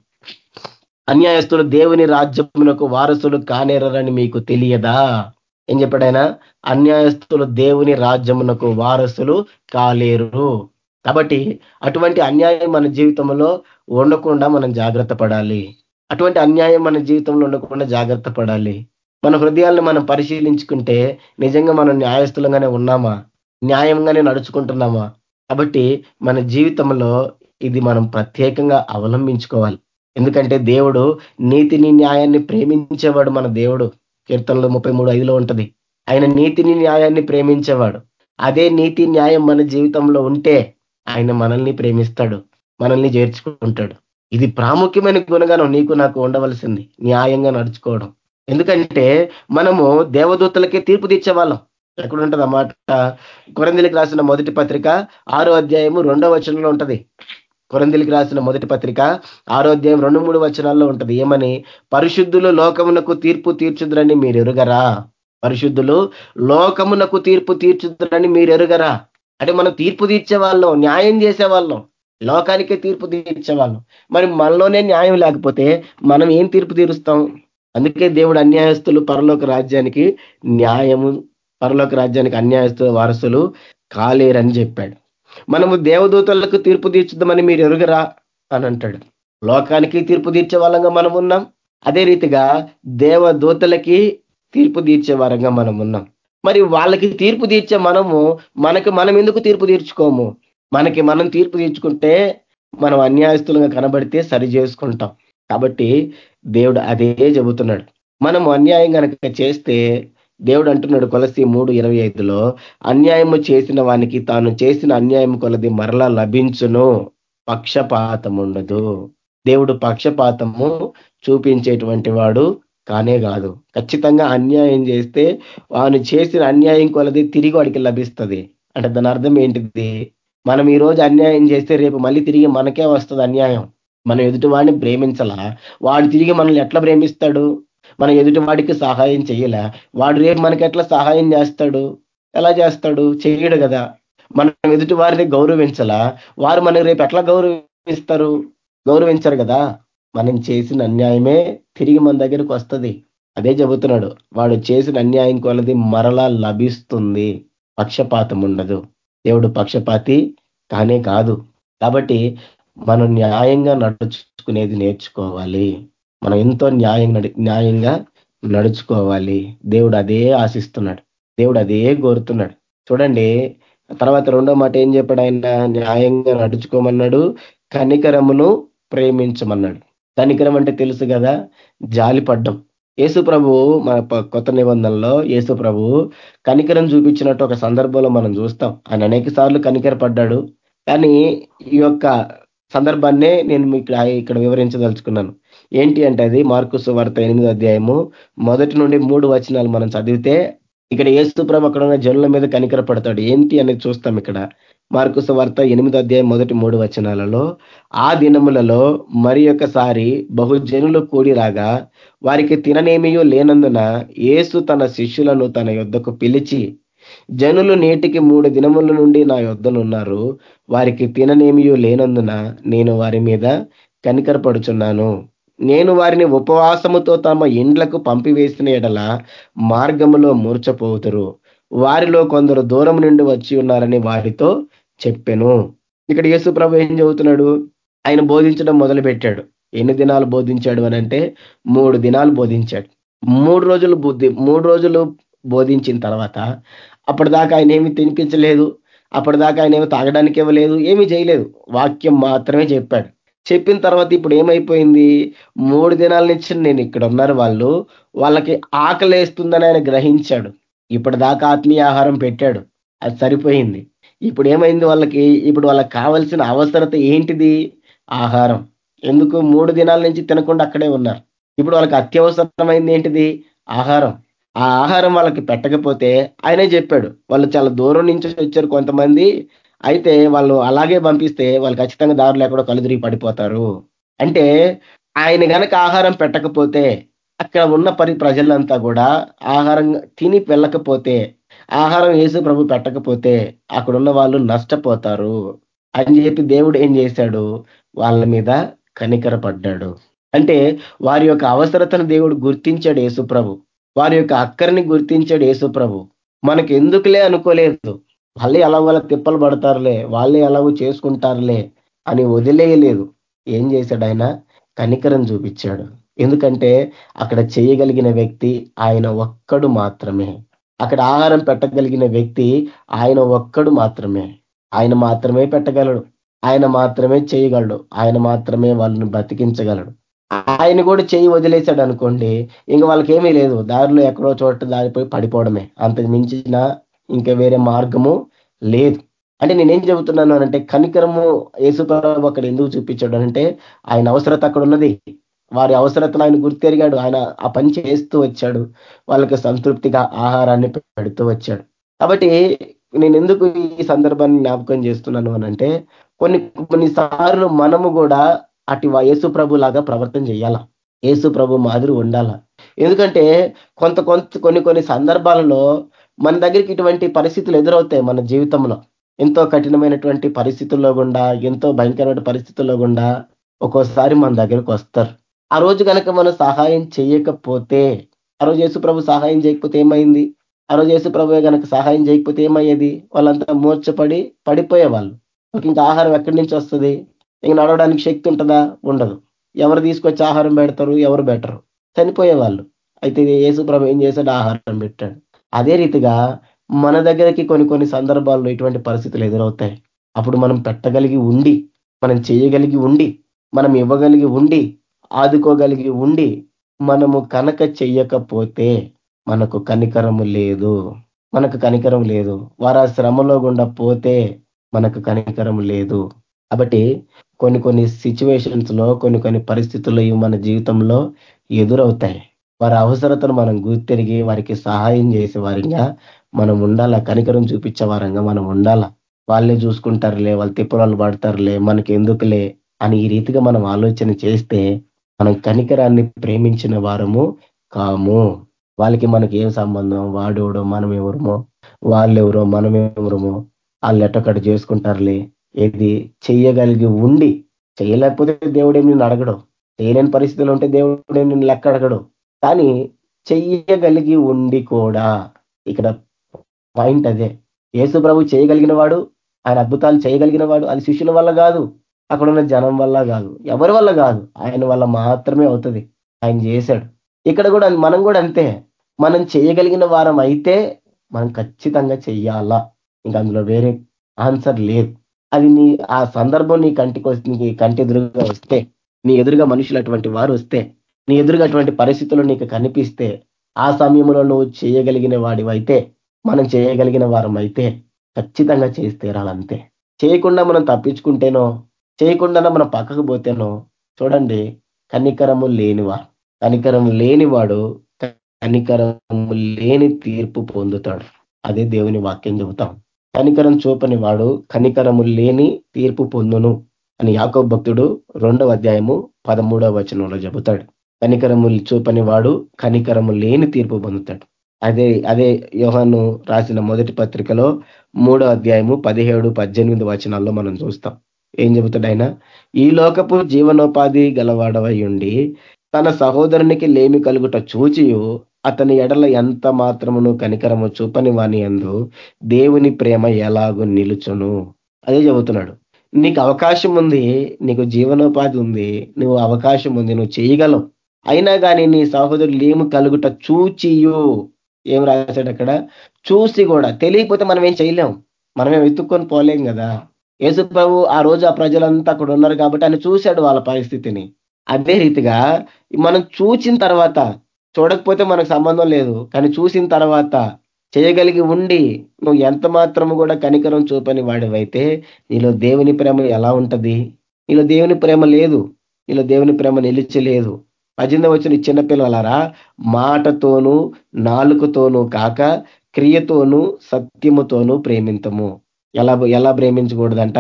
అన్యాయస్తులు దేవుని రాజ్యమునకు వారసులు కానేరని మీకు తెలియదా? ఏం చెప్పాడు ఆయన అన్యాయస్తులు దేవుని రాజ్యమునకు వారసులు కాలేరు. కాబట్టి అటువంటి అన్యాయం మన జీవితంలో ఉండకుండా మనం జాగ్రత్త పడాలి. అటువంటి అన్యాయం మన జీవితంలో ఉండకుండా జాగ్రత్త పడాలి. మన హృదయాలను మనం పరిశీలించుకుంటే నిజంగా మనం న్యాయస్థులంగానే ఉన్నామా? న్యాయంగానే నడుచుకుంటున్నామా? కాబట్టి మన జీవితంలో ఇది మనం ప్రత్యేకంగా అవలంబించుకోవాలి. ఎందుకంటే దేవుడు నీతిని న్యాయాన్ని ప్రేమించేవాడు మన దేవుడు. కీర్తనలో ముప్పై మూడు ఐదులో ఉంటది. ఆయన నీతిని న్యాయాన్ని ప్రేమించేవాడు. అదే నీతి న్యాయం మన జీవితంలో ఉంటే ఆయన మనల్ని ప్రేమిస్తాడు మనల్ని చేర్చుకుంటాడు. ఇది ప్రాముఖ్యమైన గుణగానం నీకు నాకు ఉండవలసింది న్యాయంగా నడుచుకోవడం. ఎందుకంటే మనము దేవదూతలకే తీర్పు తీర్చేవాళ్ళం. ఎక్కడ ఉంటుంది అన్నమాట కొరందిలికి రాసిన మొదటి పత్రిక ఆరో అధ్యాయము రెండో వచనంలో ఉంటది. కొరందిలికి రాసిన మొదటి పత్రిక ఆరోగ్యం రెండు మూడు వచనాల్లో ఉంటది. ఏమని? పరిశుద్ధులు లోకమునకు తీర్పు తీర్చుద్రని మీరు ఎరుగరా? పరిశుద్ధులు లోకమునకు తీర్పు తీర్చుదరని మీరు ఎరుగరా? అంటే మనం తీర్పు తీర్చే వాళ్ళం న్యాయం చేసేవాళ్ళం లోకానికే తీర్పు తీర్చే వాళ్ళం మరి మనలోనే న్యాయం లేకపోతే మనం ఏం తీర్పు తీరుస్తాం? అందుకే దేవుడు అన్యాయస్తులు పరలోక రాజ్యానికి న్యాయము పరలోక రాజ్యానికి అన్యాయస్తుల వారసులు కాలేరని చెప్పాడు. మనము దేవదూతలకు తీర్పు తీర్చుదామని మీరు ఎరుగరా? అని అంటాడు. లోకానికి తీర్పు తీర్చే వాళ్ళంగా మనం ఉన్నాం. అదే రీతిగా దేవదూతలకి తీర్పు తీర్చే వారంగా మనం ఉన్నాం. మరి వాళ్ళకి తీర్పు తీర్చే మనము మనకి మనం ఎందుకు తీర్పు తీర్చుకోము? మనకి మనం తీర్పు తీర్చుకుంటే మనం అన్యాయస్తులుగా కనబడితే సరి చేసుకుంటాం. కాబట్టి దేవుడు అదే చెబుతున్నాడు. మనము అన్యాయం కనుక చేస్తే దేవుడు అంటున్నాడు కొలసి మూడు ఇరవై ఐదులో అన్యాయము చేసిన వానికి తాను చేసిన అన్యాయం కొలది మరలా లభించును పక్షపాతం ఉండదు దేవుడు పక్షపాతము చూపించేటువంటి వాడు కానే కాదు. ఖచ్చితంగా అన్యాయం చేస్తే వాను చేసిన అన్యాయం కొలది తిరిగి వాడికి లభిస్తుంది. అంటే దాని అర్థం ఏంటిది? మనం ఈ రోజు అన్యాయం చేస్తే రేపు మళ్ళీ తిరిగి మనకే వస్తుంది అన్యాయం. మనం ఎదుటి వాడిని ప్రేమించాలా. వాడు తిరిగి మనల్ని ఎట్లా ప్రేమిస్తాడు? మనం ఎదుటి వాడికి సహాయం చేయలే. వాడు రేపు మనకి ఎట్లా సహాయం చేస్తాడు? ఎలా చేస్తాడు? చేయడు కదా. మనం ఎదుటి వారిని గౌరవించలా? వారు మనకి రేపు ఎట్లా గౌరవిస్తారు? గౌరవించరు కదా. మనం చేసిన అన్యాయమే తిరిగి మన దగ్గరకు వస్తుంది. అదే చెబుతున్నాడు. వాడు చేసిన అన్యాయం కొలది మరలా లభిస్తుంది. పక్షపాతం ఉండదు. దేవుడు పక్షపాతి కానే కాదు. కాబట్టి మనం న్యాయంగా నడుచుకునేది నేర్చుకోవాలి. మనం ఎంతో న్యాయంగా న్యాయంగా నడుచుకోవాలి. దేవుడు అదే ఆశిస్తున్నాడు. దేవుడు అదే కోరుతున్నాడు. చూడండి తర్వాత రెండో మాట ఏం చెప్పాడు ఆయన? న్యాయంగా నడుచుకోమన్నాడు కనికరమును ప్రేమించమన్నాడు. కనికరం అంటే తెలుసు కదా జాలిపడ్డం. యేసు ప్రభు మన కొత్త నిబంధనలో యేసు ప్రభు కనికరం చూపించినట్టు ఒక సందర్భంలో మనం చూస్తాం. ఆయన అనేక సార్లు కనికర పడ్డాడు కానీ ఈ యొక్క సందర్భాన్నే నేను మీకు ఇక్కడ వివరించదలుచుకున్నాను. ఏంటి అంటే అది? మార్కుసు వార్త ఎనిమిదో అధ్యాయము. మొదటి నుండి మూడు వచనాలు మనం చదివితే ఇక్కడ ఏసు అక్కడ ఉన్న జనుల మీద కనికరపడతాడు. ఏంటి అనేది చూస్తాం ఇక్కడ. మార్కుసు వార్త ఎనిమిదో అధ్యాయం మొదటి మూడు వచనాలలో ఆ దినములలో మరి ఒకసారి బహుజనులు కూడి రాగా వారికి తిననేమియో లేనందున ఏసు తన శిష్యులను తన యుద్ధకు పిలిచి జనులు నేటికి మూడు దినముల నుండి నా యుద్ధనున్నారు వారికి తిననేమియో లేనందున నేను వారి మీద కనికరపడుచున్నాను. నేను వారిని ఉపవాసముతో తమ ఇండ్లకు పంపివేసిన ఎడల మార్గములో మూర్చపోతురు. వారిలో కొందరు దూరం నుండి వచ్చి ఉన్నారని వారితో చెప్పెను. ఇక్కడ యేసు ప్రభు ఏం చెబుతున్నాడు? ఆయన బోధించడం మొదలు పెట్టాడు ఎన్ని దినాలు బోధించాడు అని అంటే మూడు దినాలు బోధించాడు. మూడు రోజులు బుద్ధి మూడు రోజులు బోధించిన తర్వాత అప్పటిదాకా ఆయన ఏమి తినిపించలేదు. అప్పటిదాకా ఆయన ఏమి తాగడానికి ఇవ్వలేదు ఏమీ చేయలేదు. వాక్యం మాత్రమే చెప్పాడు. చెప్పిన తర్వాత ఇప్పుడు ఏమైపోయింది? మూడు దినాల నుంచి నేను ఇక్కడ ఉన్నారు వాళ్ళు. వాళ్ళకి ఆకలేస్తుందని ఆయన గ్రహించాడు. ఇప్పటిదాకా ఆత్మీయ ఆహారం పెట్టాడు. అది సరిపోయింది. ఇప్పుడు ఏమైంది వాళ్ళకి? ఇప్పుడు వాళ్ళకి కావాల్సిన అవసరత ఏంటిది? ఆహారం. ఎందుకు మూడు దినాల నుంచి తినకుండా అక్కడే ఉన్నారు? ఇప్పుడు వాళ్ళకి అత్యవసరమైంది ఏంటిది? ఆహారం. ఆ ఆహారం వాళ్ళకి పెట్టకపోతే ఆయనే చెప్పాడు. వాళ్ళు చాలా దూరం నుంచి వచ్చారు కొంతమంది. అయితే వాళ్ళు అలాగే పంపిస్తే వాళ్ళు ఖచ్చితంగా దారులు ఎక్కడో కలుదిరిగి పడిపోతారు. అంటే ఆయన గనక ఆహారం పెట్టకపోతే అక్కడ ఉన్న పరి ప్రజలంతా కూడా ఆహారం తిని వెళ్ళకపోతే ఆహారం యేసు ప్రభు పెట్టకపోతే అక్కడ ఉన్న వాళ్ళు నష్టపోతారు. అని చెప్పి దేవుడు ఏం చేశాడు? వాళ్ళ మీద కనికర పడ్డాడు అంటే వారి యొక్క అవసరతను దేవుడు గుర్తించాడు యేసుప్రభు వారి యొక్క అక్కరిని గుర్తించాడు యేసుప్రభు మనకి ఎందుకులే అనుకోలేదు. వాళ్ళే వాళ్ళకి తిప్పలు పడతారులే వాళ్ళే ఎలాగో చేసుకుంటారులే అని వదిలేయలేదు. ఏం చేశాడు ఆయన? కనికరం చూపించాడు. ఎందుకంటే అక్కడ చేయగలిగిన వ్యక్తి ఆయన ఒక్కడు మాత్రమే. అక్కడ ఆహారం పెట్టగలిగిన వ్యక్తి ఆయన ఒక్కడు మాత్రమే. ఆయన మాత్రమే పెట్టగలడు. ఆయన మాత్రమే చేయగలడు. ఆయన మాత్రమే వాళ్ళని బతికించగలడు. ఆయన కూడా చేయి వదిలేశాడు అనుకోండి ఇంకా వాళ్ళకేమీ లేదు. దారిలో ఎక్కడో చోట దారిపోయి పడిపోవడమే. అంతకు మించిన ఇంకా వేరే మార్గము లేదు. అంటే నేనేం చెబుతున్నాను అంటే కనికరము యేసుప్రభు అక్కడ ఎందుకు చూపించాడు అంటే ఆయన అవసరత అక్కడ ఉన్నది. వారి అవసరతను ఆయన గుర్తెరిగాడు. ఆయన ఆ పని చేస్తూ వచ్చాడు. వాళ్ళకి సంతృప్తిగా ఆహారాన్ని పెడుతూ వచ్చాడు. కాబట్టి నేను ఎందుకు ఈ సందర్భాన్ని జ్ఞాపకం చేస్తున్నాను అనంటే కొన్ని కొన్నిసార్లు మనము కూడా అటు యేసు ప్రభులాగా ప్రవర్తన చేయాల? యేసు ప్రభు మాదిరి ఉండాల? ఎందుకంటే కొంత కొంత కొన్ని కొన్ని సందర్భాలలో మన దగ్గరికి ఇటువంటి పరిస్థితులు ఎదురవుతాయి మన జీవితంలో. ఎంతో కఠినమైనటువంటి పరిస్థితుల్లో గుండా ఎంతో భయంకరమైన పరిస్థితుల్లో గుండా ఒక్కోసారి మన దగ్గరకు వస్తారు. ఆ రోజు కనుక మనం సహాయం చేయకపోతే ఆ రోజు యేసుప్రభు సహాయం చేయకపోతే ఏమైంది? ఆ రోజు యేసుప్రభు కనుక సహాయం చేయకపోతే ఏమయ్యేది? వాళ్ళంతా మూర్చపడి పడిపోయేవాళ్ళు ఇంకా ఆహారం ఎక్కడి నుంచి వస్తుంది? ఇంక నడవడానికి శక్తి ఉంటుందా? ఉండదు. ఎవరు తీసుకొచ్చి ఆహారం పెడతారు? ఎవరు బెటరు చనిపోయేవాళ్ళు అయితే యేసుప్రభు ఏం చేశాడు? ఆహారం పెట్టాడు. అదే రీతిగా మన దగ్గరికి కొన్ని కొన్ని సందర్భాల్లో ఇటువంటి పరిస్థితులు ఎదురవుతాయి. అప్పుడు మనం పెట్టగలిగి ఉండి మనం చేయగలిగి ఉండి మనం ఇవ్వగలిగి ఉండి ఆదుకోగలిగి ఉండి మనము కనుక చెయ్యకపోతే మనకు కనికరము లేదు. మనకు కనికరం లేదు. వారు ఆ శ్రమలో గుండా పోతే మనకు కనికరం లేదు. కాబట్టి కొన్ని కొన్ని సిచ్యువేషన్స్లో కొన్ని కొన్ని పరిస్థితులు మన జీవితంలో ఎదురవుతాయి. వారి అవసరతను మనం గుర్తిరిగి వారికి సహాయం చేసే వారిగా మనం ఉండాలా? కనికరం చూపించే వారంగా మనం ఉండాలా? వాళ్ళే చూసుకుంటారులే వాళ్ళు తిప్పలు పడతారులే మనకి ఎందుకులే అని ఈ రీతిగా మనం ఆలోచన చేస్తే మనం కనికరాన్ని ప్రేమించిన వారము కాము. వాళ్ళకి మనకి ఏం సంబంధం? వాడేవడో మనం ఎవరమో? వాళ్ళెవరో మనం ఎవరమో? వాళ్ళు ఎట్టొక్కటి చేసుకుంటారులే. ఏది చెయ్యగలిగి ఉండి చేయలేకపోతే దేవుడేం నేను అడగడు? చేయలేని పరిస్థితులు ఉంటే దేవుడేం నేను లెక్క అడగడు? కానీ చెయ్యగలిగి ఉండి కూడా ఇక్కడ పాయింట్ అదే. యేసు ప్రభు చేయగలిగిన వాడు ఆయన అద్భుతాలు చేయగలిగిన వాడు అది శిష్యుల వల్ల కాదు అక్కడ ఉన్న జనం వల్ల కాదు ఎవరి వల్ల కాదు ఆయన వల్ల మాత్రమే అవుతుంది. ఆయన చేశాడు. ఇక్కడ కూడా మనం కూడా అంతే. మనం చేయగలిగిన వారం అయితే మనం ఖచ్చితంగా చెయ్యాలా? ఇంకా అందులో వేరే ఆన్సర్ లేదు. అది నీ ఆ సందర్భం నీ కంటికి వస్తే నీ కంటి ఎదురుగా వస్తే నీ ఎదురుగా మనుషులు అటువంటి వారు వస్తే నీ ఎదురుగా అటువంటి పరిస్థితులు నీకు కనిపిస్తే ఆ సమయంలో నువ్వు చేయగలిగిన వాడివైతే మనం చేయగలిగిన వారం అయితే ఖచ్చితంగా చేసి తీరాలంతే. చేయకుండా మనం తప్పించుకుంటేనో చేయకుండా మనం పక్కకు పోతేనో చూడండి కనికరము లేనివాడు. కనికరం లేనివాడు కనికరము లేని తీర్పు పొందుతాడు. అదే దేవుని వాక్యం చెబుతాం. కనికరం చూపని వాడు కనికరము లేని తీర్పు పొందును అని యాకో భక్తుడు రెండవ అధ్యాయము పదమూడవ వచనంలో చెబుతాడు. కనికరము చూపని వాడు కనికరము లేని తీర్పు పొందుతాడు. అదే అదే యోహాను రాసిన మొదటి పత్రికలో మూడో అధ్యాయము పదిహేడు పద్దెనిమిది వచనాల్లో మనం చూస్తాం. ఏం చెబుతాడు ఆయన? ఈ లోకపు జీవనోపాధి గలవాడవై ఉండి తన సహోదరునికి లేమి కలుగుట చూచియు అతని ఎడల ఎంత మాత్రమును కనికరము చూపని వాని ఎందు దేవుని ప్రేమ ఎలాగూ నిలుచును? అదే చెబుతున్నాడు. నీకు అవకాశం ఉంది నీకు జీవనోపాధి ఉంది నువ్వు అవకాశం ఉంది నువ్వు చేయగలవు. అయినా కానీ నీ సహోదరులు ఏమి కలుగుట చూచియు. ఏం రాశాడు అక్కడ? చూసి కూడా. తెలియకపోతే మనం ఏం చేయలేం. మనమే వెతుక్కొని పోలేం కదా. యేసు ప్రభు ఆ రోజు ఆ ప్రజలంతా అక్కడ ఉన్నారు కాబట్టి ఆయన చూశాడు వాళ్ళ పరిస్థితిని. అదే రీతిగా మనం చూసిన తర్వాత చూడకపోతే మనకు సంబంధం లేదు. కానీ చూసిన తర్వాత చేయగలిగి ఉండి నువ్వు ఎంత మాత్రము కూడా కనికరం చూపని వాడివైతే నీలో దేవుని ప్రేమ ఎలా ఉంటది? నీలో దేవుని ప్రేమ లేదు. నీలో దేవుని ప్రేమ నిలిచలేదు. పద్దెనిమిది వచ్చిన చిన్నపిల్లలారా మాటతోనూ నాలుకతోనూ కాక క్రియతోనూ సత్యముతోనూ ప్రేమింతము. ఎలా ఎలా ప్రేమించకూడదంట?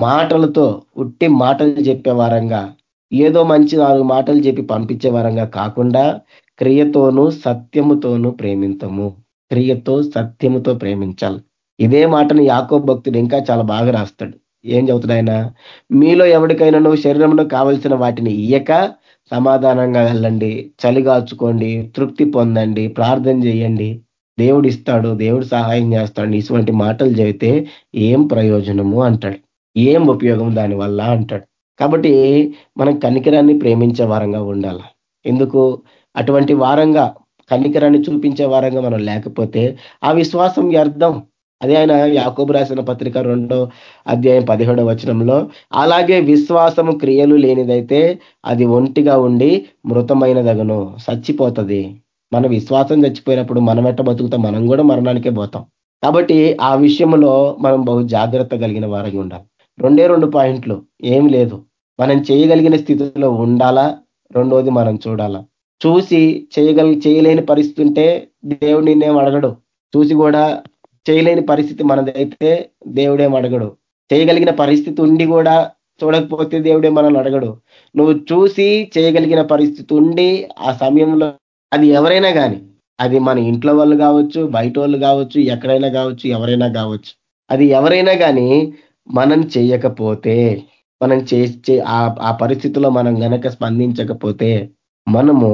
మాటలతో ఉట్టి మాటలు చెప్పే వారంగా. ఏదో మంచి నాలుగు మాటలు చెప్పి పంపించే వారంగా కాకుండా క్రియతోనూ సత్యముతోనూ ప్రేమింతము. క్రియతో సత్యముతో ప్రేమించాలి. ఇదే మాటను యాకో భక్తుడు ఇంకా చాలా బాగా రాస్తాడు. ఏం చెబుతాడు ఆయన? మీలో ఎవరికైనా నువ్వు శరీరంలో కావలసిన వాటిని ఇయ్యక సమాధానంగా వెళ్ళండి చలిగాచుకోండి తృప్తి పొందండి ప్రార్థన చేయండి. దేవుడు ఇస్తాడు దేవుడు సహాయం చేస్తాడు. ఇటువంటి మాటలు చెబితే ఏం ప్రయోజనము అంటాడు. ఏం ఉపయోగం దానివల్ల అంటాడు. కాబట్టి మనం కనికరాన్ని ప్రేమించే వారంగా ఉండాలి. ఎందుకు? అటువంటి వారంగా కనికరాన్ని చూపించే వారంగా మనం లేకపోతే ఆ విశ్వాసం వ్యర్థం. అదే ఆయన యాకోబు రాసిన పత్రిక రెండో అధ్యాయం పదిహేడో వచనంలో అలాగే విశ్వాసము క్రియలు లేనిదైతే అది ఒంటిగా ఉండి మృతమైనదగను చచ్చిపోతుంది. మన విశ్వాసం చచ్చిపోయినప్పుడు మనం ఎట్ట బతుకుతాం? మనం కూడా మరణానికే పోతాం. కాబట్టి ఆ విషయంలో మనం బహు జాగ్రత్త కలిగిన వారంగా ఉండాలి. రెండే రెండు పాయింట్లు. ఏం లేదు. మనం చేయగలిగిన స్థితిలో ఉండాలా? రెండోది మనం చూడాలా. చూసి చేయగలి చేయలేని పరిస్థితి ఉంటే దేవుడు నిన్నేం అడగడు. చూసి కూడా చేయలేని పరిస్థితి మనదైతే దేవుడేం అడగడు. చేయగలిగిన పరిస్థితి ఉండి కూడా చూడకపోతే దేవుడే మనల్ని అడగడు. నువ్వు చూసి చేయగలిగిన పరిస్థితి ఉండి ఆ సమయంలో అది ఎవరైనా కానీ అది మన ఇంట్లో వాళ్ళు కావచ్చు బయట వాళ్ళు కావచ్చు ఎక్కడైనా కావచ్చు ఎవరైనా కావచ్చు అది ఎవరైనా కానీ మనం చేయకపోతే మనం చే ఆ పరిస్థితిలో మనం గనక స్పందించకపోతే మనము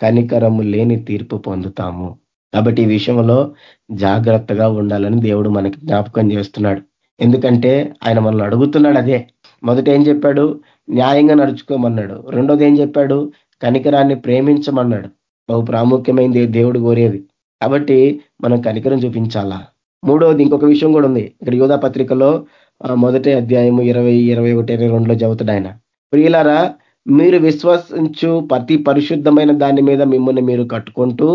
కనికరము లేని తీర్పు పొందుతాము. కాబట్టి ఈ విషయంలో జాగ్రత్తగా ఉండాలని దేవుడు మనకి జ్ఞాపకం చేస్తున్నాడు. ఎందుకంటే ఆయన మనల్ని అడుగుతున్నాడు అదే. మొదట ఏం చెప్పాడు? న్యాయంగా నడుచుకోమన్నాడు. రెండోది ఏం చెప్పాడు? కనికరాన్ని ప్రేమించమన్నాడు. బహు ప్రాముఖ్యమైనది దేవుడు కోరేది. కాబట్టి మనం కనికరం చూపించాలా? మూడవది ఇంకొక విషయం కూడా ఉంది. ఇక్కడ యోధా పత్రికలో మొదటి అధ్యాయము ఇరవై ఇరవై ఒకటి ఇరవై రెండులో చదువుతాడు ఆయన. ప్రియులారా మీరు విశ్వసించు ప్రతి పరిశుద్ధమైన దాని మీద మిమ్మల్ని మీరు కట్టుకుంటూ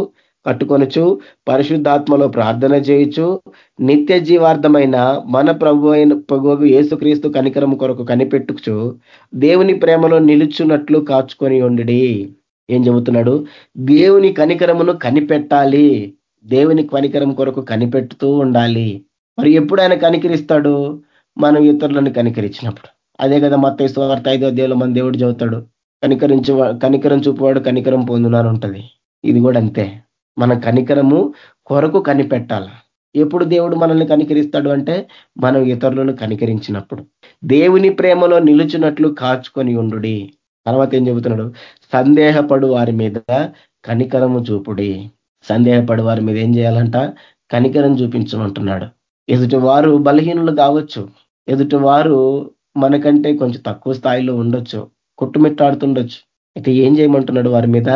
కట్టుకొనచ్చు పరిశుద్ధాత్మలో ప్రార్థన చేయొచ్చు నిత్య జీవార్థమైన మన ప్రభు అయిన ప్రభు యేసుక్రీస్తు కనికరం కొరకు కనిపెట్టుచు దేవుని ప్రేమలో నిలుచున్నట్లు కాచుకొని ఉండి ఏం చెబుతున్నాడు? దేవుని కనికరమును కనిపెట్టాలి. దేవుని కనికరం కొరకు కనిపెట్టుతూ ఉండాలి. మరి ఎప్పుడు ఆయన కనికరిస్తాడు? మనం ఇతరులను కనికరించినప్పుడు. అదే కదా మత స్వార్థ ఐదో దేవులు మన దేవుడు చదువుతాడు కనికరించు కనికరం చూపువాడు కనికరం పొందునని ఉంటుంది. ఇది కూడా అంతే. మన కనికరము కొరకు కనిపెట్టాల. ఎప్పుడు దేవుడు మనల్ని కనికరిస్తాడు అంటే మనం ఇతరులను కనికరించినప్పుడు. దేవుని ప్రేమలో నిలుచున్నట్లు కాచుకొని ఉండు తర్వాత ఏం చెబుతున్నాడు? సందేహపడు వారి మీద కనికరము చూపుడి. సందేహపడు వారి మీద ఏం చేయాలంట? కనికరం చూపించమంటున్నాడు. ఎదుటి వారు బలహీనులు కావచ్చు. ఎదుటి వారు మనకంటే కొంచెం తక్కువ స్థాయిలో ఉండొచ్చు. కుట్టుమిట్టాడుతుండొచ్చు. అయితే ఏం చేయమంటున్నాడు వారి మీద?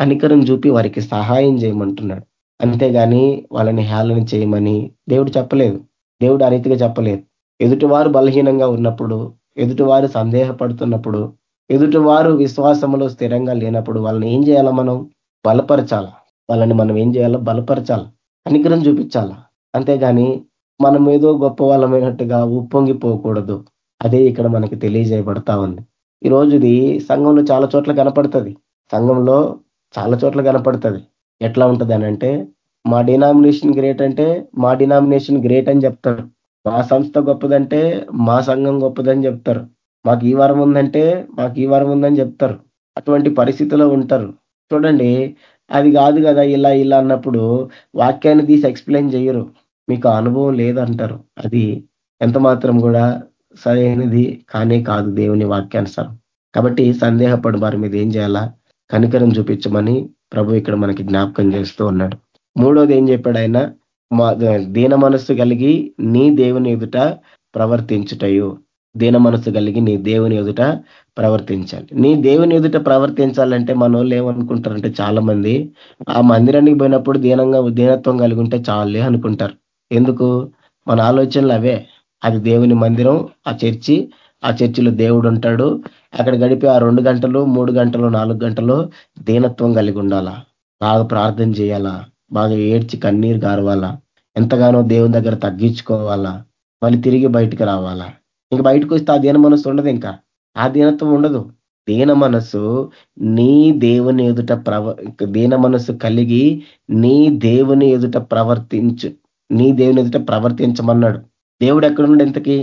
కనికరం చూపి వారికి సహాయం చేయమంటున్నాడు. అంతేగాని వాళ్ళని హేళన చేయమని దేవుడు చెప్పలేదు. దేవుడు ఆ రీతిగా చెప్పలేదు. ఎదుటివారు బలహీనంగా ఉన్నప్పుడు ఎదుటివారు సందేహపడుతున్నప్పుడు ఎదుటివారు విశ్వాసంలో స్థిరంగా లేనప్పుడు వాళ్ళని ఏం చేయాలా మనం? బలపరచాల? వాళ్ళని మనం ఏం చేయాలో? బలపరచాల? కనికరం చూపించాల? అంతేగాని మనం ఏదో గొప్ప వాళ్ళమైనట్టుగా ఉప్పొంగిపోకూడదు. అదే ఇక్కడ మనకి తెలియజేయబడతా ఉంది. ఈ రోజుది సంఘంలో చాలా చోట్ల కనపడుతుంది. సంఘంలో చాలా చోట్ల కనపడుతుంది. ఎట్లా ఉంటుంది అని అంటే మా డినామినేషన్ గ్రేట్ అంటే మా డినామినేషన్ గ్రేట్ అని చెప్తారు. మా సంస్థ గొప్పదంటే మా సంఘం గొప్పదని చెప్తారు. మాకు ఈ వారం ఉందంటే మాకు ఈ వారం ఉందని చెప్తారు. అటువంటి పరిస్థితిలో ఉంటారు. చూడండి అది కాదు కదా ఇలా ఇలా అన్నప్పుడు వాక్యాన్ని తీసి ఎక్స్ప్లెయిన్ చేయరు. మీకు అనుభవం లేదంటారు. అది ఎంత మాత్రం కూడా సరైనది కానే కాదు దేవుని వాక్యానుసారం. కాబట్టి సందేహపడు వారి మీద ఏం చేయాలా? కనికరం చూపించమని ప్రభు ఇక్కడ మనకి జ్ఞాపకం చేస్తూ ఉన్నాడు. మూడోది ఏం చెప్పాడు ఆయన దీన మనస్సు కలిగి నీ దేవుని ఎదుట ప్రవర్తించుటయు. దీన మనసు కలిగి నీ దేవుని ఎదుట ప్రవర్తించాలి. నీ దేవుని ఎదుట ప్రవర్తించాలంటే మన వాళ్ళు ఏమనుకుంటారంటే చాలా మంది ఆ మందిరానికి పోయినప్పుడు దీనంగా దీనత్వం కలిగి ఉంటే చాలే అనుకుంటారు. ఎందుకు? మన ఆలోచనలు అవే. అది దేవుని మందిరం ఆ చర్చి ఆ చర్చిలో దేవుడు ఉంటాడు. అక్కడ గడిపి ఆ రెండు గంటలు మూడు గంటలు నాలుగు గంటలు దీనత్వం కలిగి ఉండాలా? బాగా ప్రార్థన చేయాలా? బాగా ఏడ్చి కన్నీరు గారవాలా? ఎంతగానో దేవుని దగ్గర తగ్గించుకోవాలా? మళ్ళీ తిరిగి బయటికి రావాలా? ఇంక బయటకు వస్తే ఆ దీన మనస్సు ఉండదు ఇంకా. ఆ దీనత్వం ఉండదు. దీన మనసు నీ దేవుని ఎదుట ప్రవ దీన మనస్సు కలిగి నీ దేవుని ఎదుట ప్రవర్తించు నీ దేవుని ఎదుట ప్రవర్తించమన్నాడు. దేవుడు ఎక్కడున్నాడు ఇంతకీ?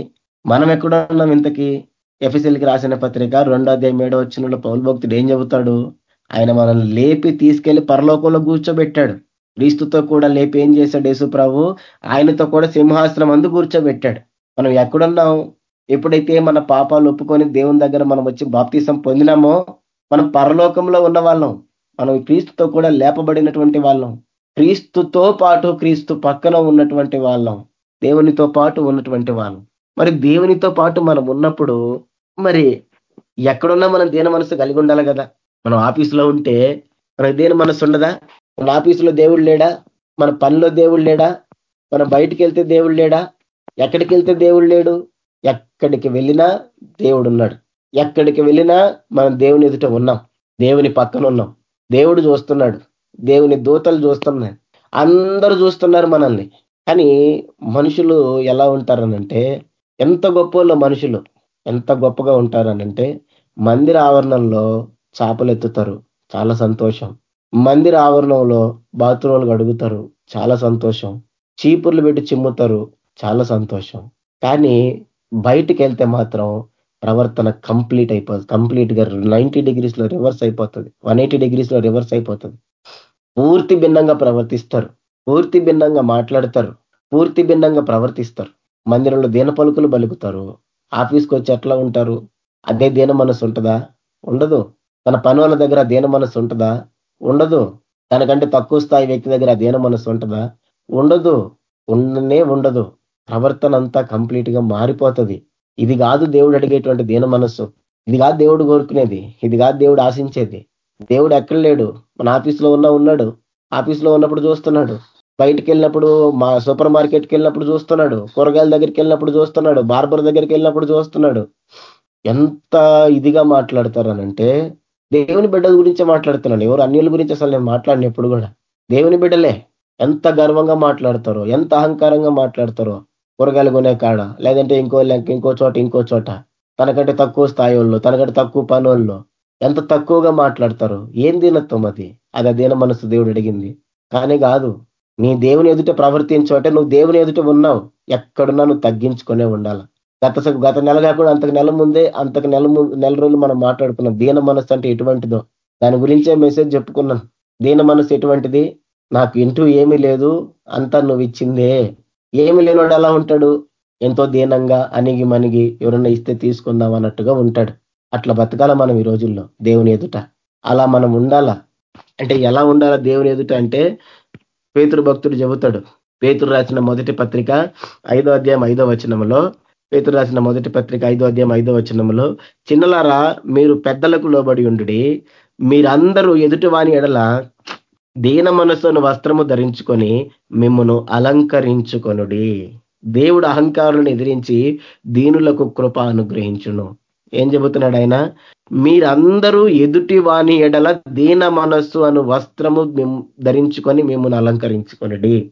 మనం ఎక్కడున్నాం ఇంతకీ? ఎఫ్ఎస్ఎల్కి రాసిన పత్రిక రెండో అధ్యాయం ఏడో వచ్చిన పౌల్ భక్తుడు ఏం చెబుతాడు? ఆయన మనల్ని లేపి తీసుకెళ్ళి పరలోకంలో కూర్చోబెట్టాడు. క్రీస్తుతో కూడా లేపి ఏం చేశాడు యేసు ప్రభు? ఆయనతో కూడా సింహాసనం అందు కూర్చోబెట్టాడు. మనం ఎక్కడున్నాం? ఎప్పుడైతే మన పాపాలు ఒప్పుకొని దేవుని దగ్గర మనం వచ్చి బాప్తీసం పొందినామో మనం పరలోకంలో ఉన్న వాళ్ళం మనం క్రీస్తుతో కూడా లేపబడినటువంటి వాళ్ళం. క్రీస్తుతో పాటు క్రీస్తు పక్కన ఉన్నటువంటి వాళ్ళం. దేవునితో పాటు ఉన్నటువంటి వాళ్ళం. మరి దేవునితో పాటు మనం ఉన్నప్పుడు మరి ఎక్కడున్నా మనం దేని మనసు కలిగి ఉండాలి కదా. మనం ఆఫీసులో ఉంటే మనకు దేని మనసు ఉండదా? మన ఆఫీసులో దేవుడు లేడా? మన పనిలో దేవుడు లేడా? మనం బయటికి వెళ్తే దేవుడు లేడా? ఎక్కడికి వెళ్తే దేవుడు లేడు? ఎక్కడికి వెళ్ళినా దేవుడు ఉన్నాడు. ఎక్కడికి వెళ్ళినా మనం దేవుని ఎదుట ఉన్నాం. దేవుని పక్కన ఉన్నాం. దేవుడు చూస్తున్నాడు. దేవుని దూతలు చూస్తున్నాయి. అందరూ చూస్తున్నారు మనల్ని. కానీ మనుషులు ఎలా ఉంటారనంటే ఎంత గొప్ప మనుషులు ఎంత గొప్పగా ఉంటారనంటే మందిర ఆవరణంలో చేపలు ఎత్తుతారు. చాలా సంతోషం. మందిర ఆవరణంలో బాత్రూములు అడుగుతారు చాలా సంతోషం. చీపుర్లు పెట్టి చిమ్ముతారు. చాలా సంతోషం. కానీ బయటికి వెళ్తే మాత్రం ప్రవర్తన కంప్లీట్ అయిపోతుంది కంప్లీట్గా నైంటీ డిగ్రీస్లో రివర్స్ అయిపోతుంది. వన్ ఎయిటీ డిగ్రీస్లో రివర్స్ అయిపోతుంది. పూర్తి భిన్నంగా ప్రవర్తిస్తారు. పూర్తి భిన్నంగా మాట్లాడతారు. పూర్తి భిన్నంగా ప్రవర్తిస్తారు. మందిరంలో దీన పలుకులు బలుకుతారు. ఆఫీస్కి వచ్చి ఎట్లా ఉంటారు? అదే దీన మనసు ఉంటుందా? ఉండదు. తన పనుల దగ్గర దీన మనసు ఉంటుందా? ఉండదు. తనకంటే తక్కువ స్థాయి వ్యక్తి దగ్గర దీన మనసు ఉంటుందా? ఉండదు. ఉండనే ఉండదు. ప్రవర్తన అంతా కంప్లీట్గా మారిపోతుంది. ఇది కాదు దేవుడు అడిగేటువంటి దీన మనస్సు. ఇది కాదు దేవుడు కోరుకునేది. ఇది కాదు దేవుడు ఆశించేది. దేవుడు ఎక్కడ లేడు? మన ఆఫీస్లో ఉన్నా ఉన్నాడు. ఆఫీస్లో ఉన్నప్పుడు చూస్తున్నాడు. బయటికి వెళ్ళినప్పుడు మా సూపర్ మార్కెట్కి వెళ్ళినప్పుడు చూస్తున్నాడు. కూరగాయల దగ్గరికి వెళ్ళినప్పుడు చూస్తున్నాడు. బార్బర్ దగ్గరికి వెళ్ళినప్పుడు చూస్తున్నాడు. ఎంత ఇదిగా మాట్లాడతారనంటే దేవుని బిడ్డల గురించే మాట్లాడుతున్నాను ఎవరు అన్యుల గురించి అసలు నేను మాట్లాడిన ఎప్పుడు కూడా. దేవుని బిడ్డలే ఎంత గర్వంగా మాట్లాడతారో ఎంత అహంకారంగా మాట్లాడతారో కూరగాయలు కొనే కాడ లేదంటే ఇంకో ఇంకో చోట ఇంకో చోట తనకంటే తక్కువ స్థాయి వాళ్ళు తనకంటే తక్కువ పని ఎంత తక్కువగా మాట్లాడతారు ఏం దీనత్వం అది? అది అదేన మనసు దేవుడు అడిగింది. కానీ కాదు నీ దేవుని ఎదుట ప్రవర్తించు నువ్వు దేవుని ఎదుట ఉన్నావు. ఎక్కడున్నా నువ్వు తగ్గించుకునే ఉండాల. గత గత నెల కాకుండా అంతకు నెల ముందే అంతకు నెల నెల రోజులు మనం మాట్లాడుకున్నాం. దీన మనసు అంటే ఎటువంటిదో? దాని గురించే మెసేజ్ చెప్పుకున్నాను దీన మనసు ఎటువంటిది? నాకు ఇంటూ ఏమీ లేదు. అంతా నువ్వు ఇచ్చిందే. ఏమి లేనివాడు ఎలా ఉంటాడు? ఎంతో దీనంగా అనిగి మనిగి ఎవరన్నా ఇస్తే తీసుకుందాం అన్నట్టుగా ఉంటాడు. అట్లా బతకాల మనం ఈ రోజుల్లో దేవుని ఎదుట. అలా మనం ఉండాలా? అంటే ఎలా ఉండాలా దేవుని ఎదుట అంటే పేతురు భక్తుడు చెబుతాడు. పేతురు రాసిన మొదటి పత్రిక ఐదో అధ్యాయం ఐదో వచనంలో పేతురు రాసిన మొదటి పత్రిక ఐదో అధ్యాయం ఐదో వచనంలో చిన్నలారా మీరు పెద్దలకు లోబడి ఉండి మీరందరూ ఎదుటి వాని ఎడల దీన మనసును వస్త్రము ధరించుకొని మిమ్మను అలంకరించుకొనుడి. దేవుడు అహంకారులను ఎదిరించి దీనులకు కృప అనుగ్రహించును. ఏం చెబుతున్నాడు ఆయన మీరందరూ ఎదుటి వాని ఎడల దీన మనస్సు అను వస్త్రము ధరించుకొని మిమ్మల్ని అలంకరించుకొనడి.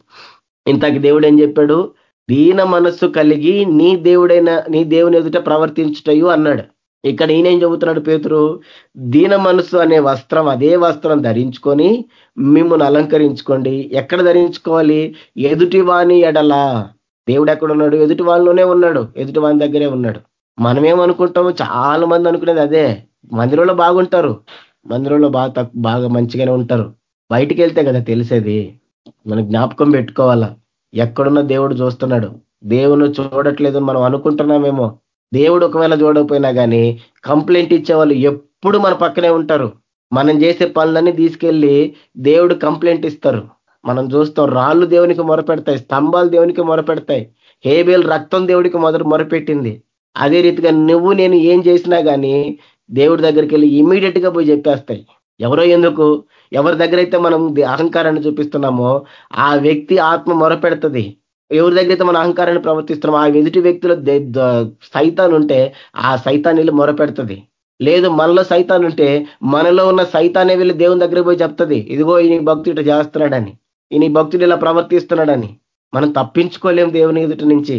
ఇంతకి దేవుడు ఏం చెప్పాడు? దీన మనస్సు కలిగి నీ దేవుడైన నీ దేవుని ఎదుట ప్రవర్తించుటయు అన్నాడు. ఇక్కడ ఈయనేం చెబుతున్నాడు పేతురు? దీన మనసు అనే వస్త్రం అదే వస్త్రం ధరించుకొని మిమ్మల్ని అలంకరించుకోండి. ఎక్కడ ధరించుకోవాలి? ఎదుటి వాణి ఎడలా. దేవుడు ఎక్కడ ఉన్నాడు ఎదుటి వాళ్ళలోనే ఉన్నాడు. ఎదుటి వాని దగ్గరే ఉన్నాడు. మనమేమనుకుంటాము చాలా మంది అనుకునేది అదే. మందిరంలో బాగుంటారు. మందిరంలో బాగా బాగా మంచిగానే ఉంటారు. బయటికి వెళ్తే కదా తెలిసేది. మన జ్ఞాపకం పెట్టుకోవాలా. ఎక్కడున్న దేవుడు చూస్తున్నాడు. దేవుని చూడట్లేదు మనం అనుకుంటున్నామేమో. దేవుడు ఒకవేళ చూడకపోయినా కానీ కంప్లైంట్ ఇచ్చే వాళ్ళు ఎప్పుడు మన పక్కనే ఉంటారు. మనం చేసే పనులన్నీ తీసుకెళ్ళి దేవుడు కంప్లైంట్ ఇస్తారు. మనం చూస్తాం రాళ్ళు దేవునికి మొరపెడతాయి స్తంభాలు దేవునికి మొరపెడతాయి. హేబేల్ రక్తం దేవుడికి మొదటి మొరపెట్టింది. అదే రీతిగా నువ్వు నేను ఏం చేసినా కానీ దేవుడి దగ్గరికి వెళ్ళి ఇమీడియట్గా పోయి చెప్పేస్తాయి. ఎవరో ఎందుకు? ఎవరి దగ్గర అయితే మనం అహంకారాన్ని చూపిస్తున్నామో ఆ వ్యక్తి ఆత్మ మొరపెడుతుంది. ఎవరి దగ్గర అయితే మన అహంకారాన్ని ప్రవర్తిస్తున్నామో ఆ ఎదుటి వ్యక్తిలో సైతాన్ ఉంటే ఆ సైతాన్ వెళ్ళి మొరపెడుతుంది. లేదు మనలో సైతాన్ ఉంటే మనలో ఉన్న సైతానే వెళ్ళి దేవుని దగ్గర పోయి చెప్తుంది. ఇదిగో ఈ భక్తుడు ఇట్లా చేస్తున్నాడని. ఈ భక్తుడు ఇలా ప్రవర్తిస్తున్నాడని. మనం తప్పించుకోలేం దేవుని ఎదుటి నుంచి.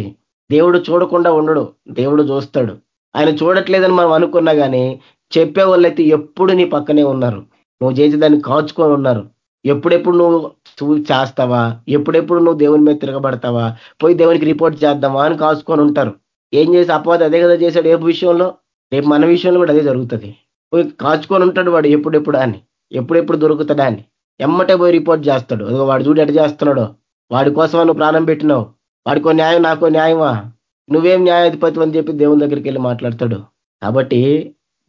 దేవుడు చూడకుండా ఉండడు దేవుడు చూస్తాడు. ఆయన చూడట్లేదని మనం అనుకున్నా కానీ చెప్పే వాళ్ళైతే ఎప్పుడు నీ పక్కనే ఉన్నారు. నువ్వు చేసి దాన్ని కాచుకొని ఉన్నారు. ఎప్పుడెప్పుడు నువ్వు చేస్తావా? ఎప్పుడెప్పుడు నువ్వు దేవుని మీద తిరగబడతావా? పోయి దేవునికి రిపోర్ట్ చేద్దామా అని కాచుకొని ఉంటారు. ఏం చేసి అపవాది అదే కదా చేశాడు ఏ విషయంలో? రేపు మన విషయంలో కూడా అదే జరుగుతుంది. పోయి కాచుకొని ఉంటాడు వాడు ఎప్పుడెప్పుడు అని. ఎప్పుడెప్పుడు దొరుకుతాడా అని. ఎమ్మటే పోయి రిపోర్ట్ చేస్తాడు. అదిగో వాడు చూడు ఎట చేస్తున్నాడో. వాడి కోసం నువ్వు ప్రాణం పెట్టినావు? వాడికో న్యాయం నాకో న్యాయమా? నువ్వేం న్యాయాధిపతి అని చెప్పి దేవుని దగ్గరికి వెళ్ళి మాట్లాడతాడు. కాబట్టి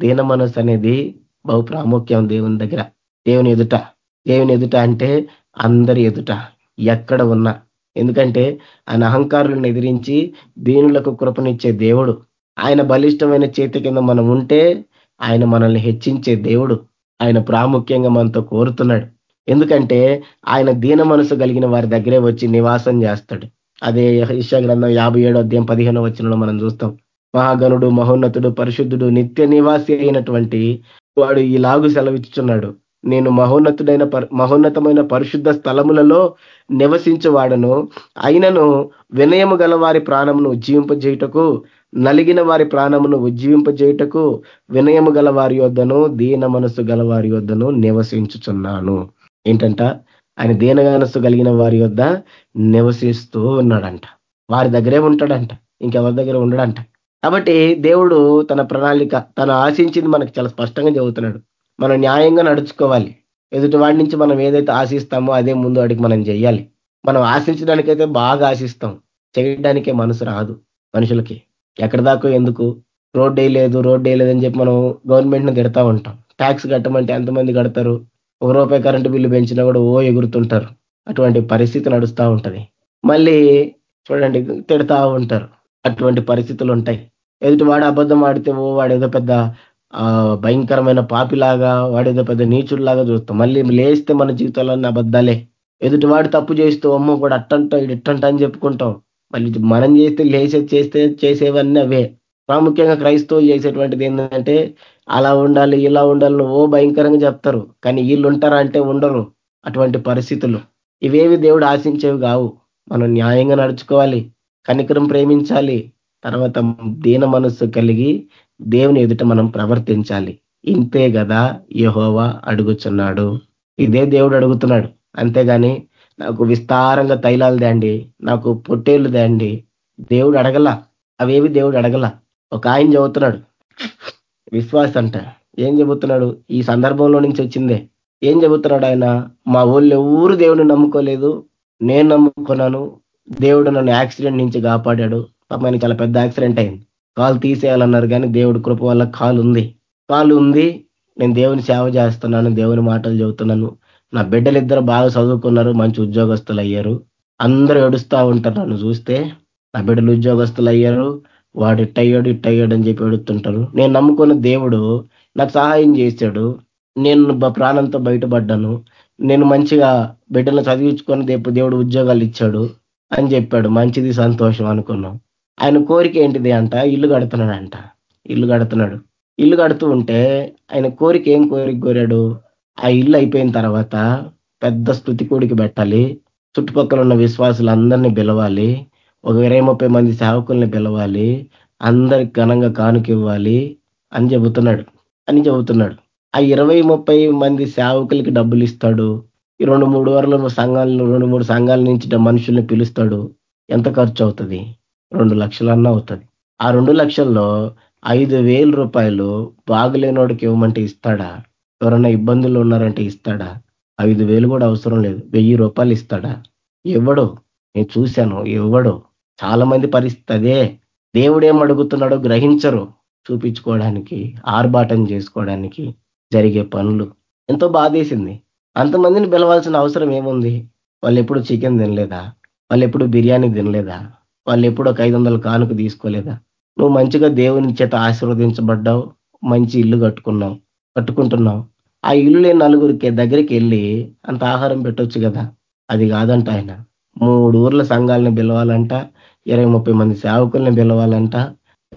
దీన మనస్సు అనేది బహు ప్రాముఖ్యం దేవుని దగ్గర. దేవుని ఎదుట. దేవుని ఎదుట అంటే అందరి ఎదుట. ఎక్కడ ఉన్నా. ఎందుకంటే ఆయన అహంకారులను ఎదిరించి దీనులకు కృపనిచ్చే దేవుడు. ఆయన బలిష్టమైన చేతి కింద మనం ఉంటే ఆయన మనల్ని హెచ్చించే దేవుడు. ఆయన ప్రాముఖ్యంగా మనతో కోరుతున్నాడు. ఎందుకంటే ఆయన దీన మనసు కలిగిన వారి దగ్గరే వచ్చి నివాసం చేస్తాడు. అదే ఈశా గ్రంథం యాభై ఏడో అధ్యాయం పదిహేనో వచ్చినలో మనం చూస్తాం. మహాగణుడు మహోన్నతుడు పరిశుద్ధుడు నిత్య నివాసి అయినటువంటి వాడు ఇలాగు సెలవిచ్చుచున్నాడు. నేను మహోన్నతుడైన మహోన్నతమైన పరిశుద్ధ స్థలములలో నివసించేవాడను. అయినను వినయము గల వారి ప్రాణమును ఉజ్జీవింపజేయుటకు నలిగిన వారి ప్రాణమును ఉజ్జీవింపజేయుటకు వినయము గల వారి వద్దను దీన మనసు గల వారి వద్దను నివసించుచున్నాను. ఏంటంట? ఆయన దీన కలిగిన వారి వద్ద నివసిస్తూ ఉన్నాడంట. వారి దగ్గరే ఉంటాడంట. ఇంకెవరి దగ్గర ఉండడంట. కాబట్టి దేవుడు తన ప్రణాళిక తను ఆశించింది మనకు చాలా స్పష్టంగా చెబుతున్నాడు. మనం న్యాయంగా నడుచుకోవాలి. ఎదుటి వాడి నుంచి మనం ఏదైతే ఆశిస్తామో అదే ముందు వాడికి మనం చెయ్యాలి. మనం ఆశించడానికైతే బాగా ఆశిస్తాం. చేయడానికే మనసు రాదు మనుషులకి. ఎక్కడ దాకా ఎందుకు? రోడ్ లేదు రోడ్ లేదని చెప్పి మనం గవర్నమెంట్ని తిడతా ఉంటాం. ట్యాక్స్ కట్టమంటే ఎంతమంది కడతారు? ఒక రూపాయి కరెంటు బిల్లు పెంచినా కూడా ఓ ఎగురుతుంటారు. అటువంటి పరిస్థితి నడుస్తూ ఉంటది. మళ్ళీ చూడండి తిడతా ఉంటారు. అటువంటి పరిస్థితులు ఉంటాయి. ఎదుటి వాడు అబద్ధం ఆడితే ఓ ఏదో పెద్ద భయంకరమైన పాపిలాగా వాడేదో పెద్ద నీచుడులాగా చూస్తాం మళ్ళీ లేస్తే మన జీవితాలన్నీ అబద్ధాలే. ఎదుటివాడు తప్పు చేస్తూ అమ్మ కూడా అట్టంట ఇట్టంట అని చెప్పుకుంటాం. మళ్ళీ మనం చేస్తే లేచే చేస్తే చేసేవన్నీ అవే. ప్రాముఖ్యంగా క్రైస్తవులు చేసేటువంటిది ఏంటంటే అలా ఉండాలి ఇలా ఉండాలి ఓ భయంకరంగా చెప్తారు. కానీ వీళ్ళు ఉంటారా అంటే ఉండరు. అటువంటి పరిస్థితులు. ఇవేవి దేవుడు ఆశించేవి కావు. మనం న్యాయంగా నడుచుకోవాలి కనికరం ప్రేమించాలి. తర్వాత దీన మనస్సు కలిగి దేవుని ఎదుట మనం ప్రవర్తించాలి. ఇంతే కదా యహోవా అడుగుచున్నాడు. ఇదే దేవుడు అడుగుతున్నాడు. అంతేగాని నాకు విస్తారంగా తైలాలు తేండి నాకు పొట్టేళ్ళు తేండి దేవుడు అడగల. అవేవి దేవుడు అడగల. ఒక ఆయన చదువుతున్నాడు విశ్వాస అంట ఏం చెబుతున్నాడు? ఈ సందర్భంలో నుంచి వచ్చిందే. ఏం చెబుతున్నాడు ఆయన? మా ఊళ్ళో ఎవరు దేవుడిని నమ్ముకోలేదు. నేను నమ్ముకున్నాను. దేవుడు నన్ను యాక్సిడెంట్ నుంచి కాపాడాడు. పాపని చాలా పెద్ద యాక్సిడెంట్ అయింది. కాలు తీసేయాలన్నారు కానీ దేవుడు కృప వల్ల కాలు ఉంది. కాలు ఉంది. నేను దేవుని సేవ చేస్తున్నాను. దేవుని మాటలు చెబుతున్నాను. నా బిడ్డలు ఇద్దరు బాగా చదువుకున్నారు. మంచి ఉద్యోగస్తులు అయ్యారు అందరూ ఏడుస్తూ ఉంటారు. నన్ను చూస్తే నా బిడ్డలు ఉద్యోగస్తులు అయ్యారు వాడు ఇట్టయ్యాడు ఇట్టయ్యాడు అని చెప్పి అడుగుతుంటారు. నేను నమ్ముకున్న దేవుడు నాకు సహాయం చేశాడు. నేను ప్రాణంతో బయటపడ్డాను. నేను మంచిగా బిడ్డలను చదివించుకొని దేవుడు ఉద్యోగాలు ఇచ్చాడు అని చెప్పాడు. మంచిది సంతోషం అనుకున్నాం. ఆయన కోరిక ఏంటిది అంట? ఇల్లు కడుతున్నాడంట. ఇల్లు కడుతున్నాడు. ఇల్లు కడుతూ ఉంటే ఆయన కోరిక ఏం కోరిక కోరాడు? ఆ ఇల్లు అయిపోయిన తర్వాత పెద్ద స్థుతి కూడికి పెట్టాలి. చుట్టుపక్కల ఉన్న విశ్వాసులు అందరినీ పిలవాలి. ఒక ఇరవై ముప్పై మంది సేవకుల్ని పిలవాలి అందరికి ఘనంగా కానుక ఇవ్వాలి అని చెబుతున్నాడు. అని చెబుతున్నాడు. ఆ ఇరవై ముప్పై మంది సేవకులకి డబ్బులు ఇస్తాడు. ఈ రెండు మూడు వరలు సంఘాలను రెండు మూడు సంఘాల నుంచి మనుషుల్ని పిలుస్తాడు. ఎంత ఖర్చు అవుతుంది? రెండు లక్షలన్నా అవుతుంది. ఆ రెండు లక్షల్లో ఐదు వేల రూపాయలు బాగులేనోడికి ఇవ్వమంటే ఇస్తాడా? ఎవరన్నా ఇబ్బందులు ఉన్నారంటే ఇస్తాడా? ఐదు వేలు కూడా అవసరం లేదు. వెయ్యి రూపాయలు ఇస్తాడా? ఇవ్వడు. నేను చూశాను. ఇవ్వడు. చాలా మంది పరిస్థితి అదే. దేవుడు ఏం అడుగుతున్నాడో గ్రహించరు. చూపించుకోవడానికి ఆర్భాటం చేసుకోవడానికి జరిగే పనులు. ఎంతో బాధేసింది. అంతమందిని పిలవాల్సిన అవసరం ఏముంది? వాళ్ళు ఎప్పుడు చికెన్ తినలేదా? వాళ్ళు ఎప్పుడు బిర్యానీ తినలేదా? వాళ్ళు ఎప్పుడు ఒక ఐదు వందల కానుక తీసుకోలేదా? నువ్వు మంచిగా దేవుని చేత ఆశీర్వదించబడ్డావు. మంచి ఇల్లు కట్టుకున్నావు. కట్టుకుంటున్నావు. ఆ ఇల్లు లేని నలుగురికి దగ్గరికి వెళ్ళి అంత ఆహారం పెట్టొచ్చు కదా? అది కాదంట ఆయన. మూడు ఊర్ల సంఘాలను పిలవాలంట ఇరవై ముప్పై మంది సేవకుల్ని పిలవాలంట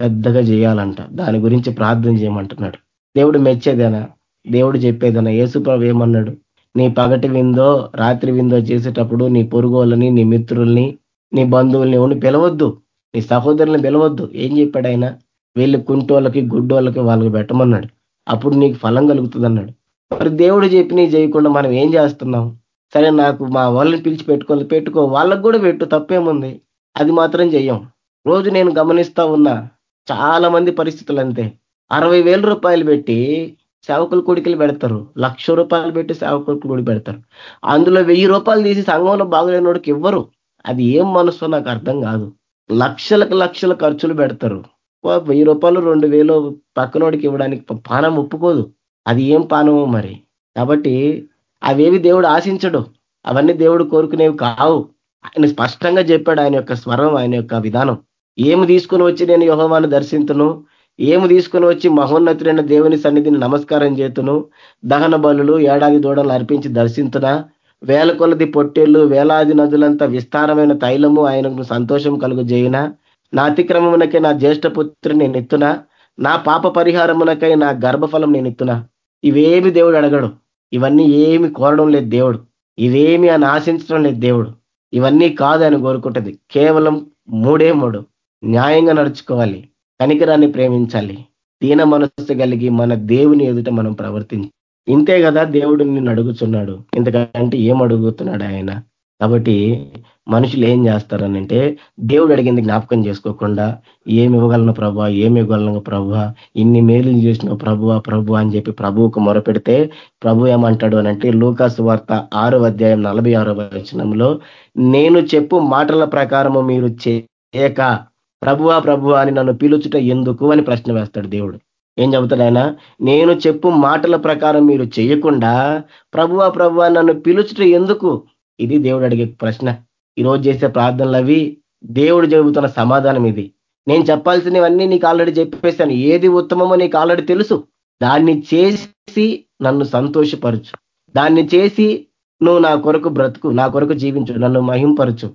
పెద్దగా చేయాలంట. దాని గురించి ప్రార్థన చేయమంటున్నాడు. దేవుడు మెచ్చేదేనా? దేవుడు చెప్పేదేనా? యేసుప్రభు ఏమన్నాడు? నీ పగటి విందో రాత్రి విందో చేసేటప్పుడు నీ పొరుగోళ్ళని నీ మిత్రుల్ని నీ బంధువుల్ని ఎవరిని పిలవద్దు. నీ సహోదరుల్ని పిలవద్దు. ఏం చెప్పాడు ఆయన? వీళ్ళు కుంటోళ్ళకి గుడ్డోళ్ళకి వాళ్ళకి పెట్టమన్నాడు. అప్పుడు నీకు ఫలం కలుగుతుంది అన్నాడు మరి దేవుడు చెప్పి నీ చేయకుండా మనం ఏం చేస్తున్నాం? సరే నాకు మా వాళ్ళని పిలిచి పెట్టుకో పెట్టుకో వాళ్ళకు కూడా పెట్టు తప్పేముంది. అది మాత్రం చెయ్యం. రోజు నేను గమనిస్తా ఉన్నా చాలా మంది పరిస్థితులు అంతే. అరవై వేల రూపాయలు పెట్టి సేవకుల కొడికలు పెడతారు. లక్ష రూపాయలు పెట్టి సేవకుల కొడి పెడతారు. అందులో వెయ్యి రూపాయలు తీసి సంఘంలో బాగలేనోడికి ఇవ్వరు. అది ఏం మనసు నాకు అర్థం కాదు. లక్షలకు లక్షల ఖర్చులు పెడతారు. వెయ్యి రూపాయలు రెండు వేలు పక్కనోడికి ఇవ్వడానికి పానం ఒప్పుకోదు. అది ఏం పానమో మరి. కాబట్టి అవేవి దేవుడు ఆశించడు. అవన్నీ దేవుడు కోరుకునేవి కావు. ఆయన స్పష్టంగా చెప్పాడు ఆయన యొక్క స్వరం ఆయన యొక్క విధానం. ఏమి తీసుకుని వచ్చి నేను యోహవాన్ని దర్శించును ఏమి తీసుకుని వచ్చి మహోన్నతుడైన దేవుని సన్నిధిని నమస్కారం చేతును? దహన బలులు ఏడాది దూడలు అర్పించి దర్శించునా వేల కొలది పొట్టేళ్ళు వేలాది నదులంతా విస్తారమైన తైలము ఆయనకు సంతోషం కలుగు నా అతిక్రమమునకై నా జ్యేష్ఠ పుత్రుని నేను ఎత్తునా నా పాప పరిహారమునకై నా గర్భఫలం నేను ఎత్తునా ఇవేమి దేవుడు అడగడు. ఇవన్నీ ఏమి కోరడం లేదు దేవుడు. ఇవేమి అని ఆశించడం లేదు దేవుడు. ఇవన్నీ కాదు అని కోరుకుంటుంది. కేవలం మూడే మూడు. న్యాయంగా నడుచుకోవాలి. కనికరాన్ని ప్రేమించాలి. దీన మనస్సు కలిగి మన దేవుని ఎదుట మనం ప్రవర్తించి ఇంతే కదా దేవుడు నిన్ను అడుగుతున్నాడు. ఇంతకంటే ఏం అడుగుతున్నాడు ఆయన? కాబట్టి మనుషులు ఏం చేస్తారనంటే దేవుడు అడిగింది జ్ఞాపకం చేసుకోకుండా ఏమి ఇవ్వగలను ప్రభు ఏమి ఇవ్వగలను ప్రభు ఇన్ని మేలు చేసిన ప్రభు ప్రభు అని చెప్పి ప్రభువుకు మొరపెడితే ప్రభు ఏమంటాడు అనంటే లూకాసు వార్త ఆరో అధ్యాయం నలభై ఆరో వచనంలో నేను చెప్పు మాటల ప్రకారము మీరు చేయక ప్రభువా ప్రభు అని నన్ను పిలుచుట ఎందుకు అని ప్రశ్న వేస్తాడు దేవుడు. ఏం చెబుతాడు ఆయన? నేను చెప్పు మాటల ప్రకారం మీరు చేయకుండా ప్రభువా ప్రభువా నన్ను పిలుచుట ఎందుకు? ఇది దేవుడు అడిగే ప్రశ్న. ఈరోజు చేసే ప్రార్థనలు అవి దేవుడు చెబుతున్న సమాధానం ఇది. నేను చెప్పాల్సినవన్నీ నీకు ఆల్రెడీ చెప్పేశాను. ఏది ఉత్తమమో నీకు ఆల్రెడీ తెలుసు. దాన్ని చేసి నన్ను సంతోషపరచు. దాన్ని చేసి నువ్వు నా కొరకు బ్రతుకు నా కొరకు జీవించు నన్ను మహింపరచు.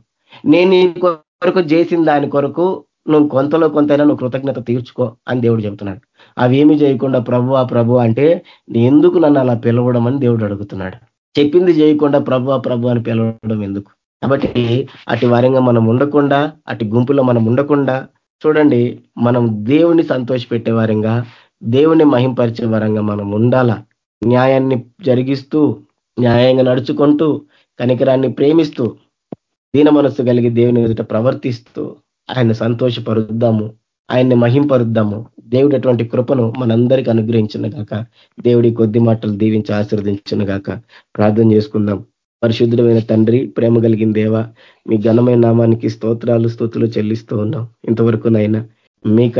నేను నీ కొరకు చేసిన దాని కొరకు నువ్వు కొంతలో కొంతైనా నువ్వు కృతజ్ఞత తీర్చుకో అని దేవుడు చెబుతున్నాడు. అవేమి చేయకుండా ప్రభు ఆ ప్రభు అంటే ఎందుకు నన్ను అలా పిలవడం అని దేవుడు అడుగుతున్నాడు. చెప్పింది చేయకుండా ప్రభు ప్రభు అని పిలవడం ఎందుకు? కాబట్టి అటు వారంగా మనం ఉండకుండా అటు గుంపులో మనం ఉండకుండా చూడండి మనం దేవుని సంతోష పెట్టే వారంగా దేవుని మహింపరిచే వరంగా మనం ఉండాలా. న్యాయాన్ని జరిగిస్తూ న్యాయంగా నడుచుకుంటూ కనికరాన్ని ప్రేమిస్తూ దీన మనస్సు కలిగి దేవుని ఎదుట ప్రవర్తిస్తూ ఆయన సంతోషపరుద్దాము. ఆయన్ని మహింపరుద్దాము. దేవుడు అటువంటి కృపను మనందరికీ అనుగ్రహించిన గాక. దేవుడి కొద్ది మాటలు దీవించి ఆశీర్వదించిన గాక. ప్రార్థన చేసుకుందాం. పరిశుద్ధుడమైన తండ్రి ప్రేమ కలిగిన దేవ మీ ఘనమైన నామానికి స్తోత్రాలు స్థుతులు చెల్లిస్తూ ఉన్నాం. ఇంతవరకు నైనా మీక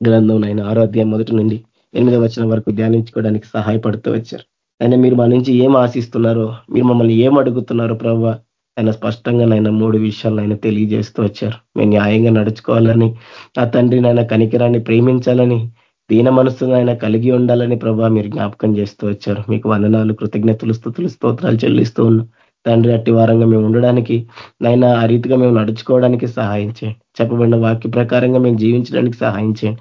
గ్రంథం నైనా ఆరోగ్యం మొదటి నుండి ఎనిమిదవ వచ్చిన వరకు ధ్యానించుకోవడానికి సహాయపడుతూ వచ్చారు. ఆయన మీరు మా నుంచి ఏం ఆశిస్తున్నారో మీరు మమ్మల్ని ఏం అడుగుతున్నారో ప్రభావ ఆయన స్పష్టంగా నాయన మూడు విషయాలు ఆయన తెలియజేస్తూ వచ్చారు. మేము న్యాయంగా నడుచుకోవాలని ఆ తండ్రిని ఆయన కనికిరాన్ని ప్రేమించాలని దీన మనసును ఆయన కలిగి ఉండాలని ప్రభా మీరు జ్ఞాపకం చేస్తూ వచ్చారు. మీకు వందనాలు కృతజ్ఞతలు స్థుతులు స్తోత్రాలు చెల్లిస్తూ ఉన్నాం. తండ్రి అట్టి వారంగా మేము ఉండడానికి నైనా ఆ రీతిగా మేము నడుచుకోవడానికి సహాయం చేయండి. చెప్పబడిన వాక్య ప్రకారంగా మేము జీవించడానికి సహాయం చేయండి.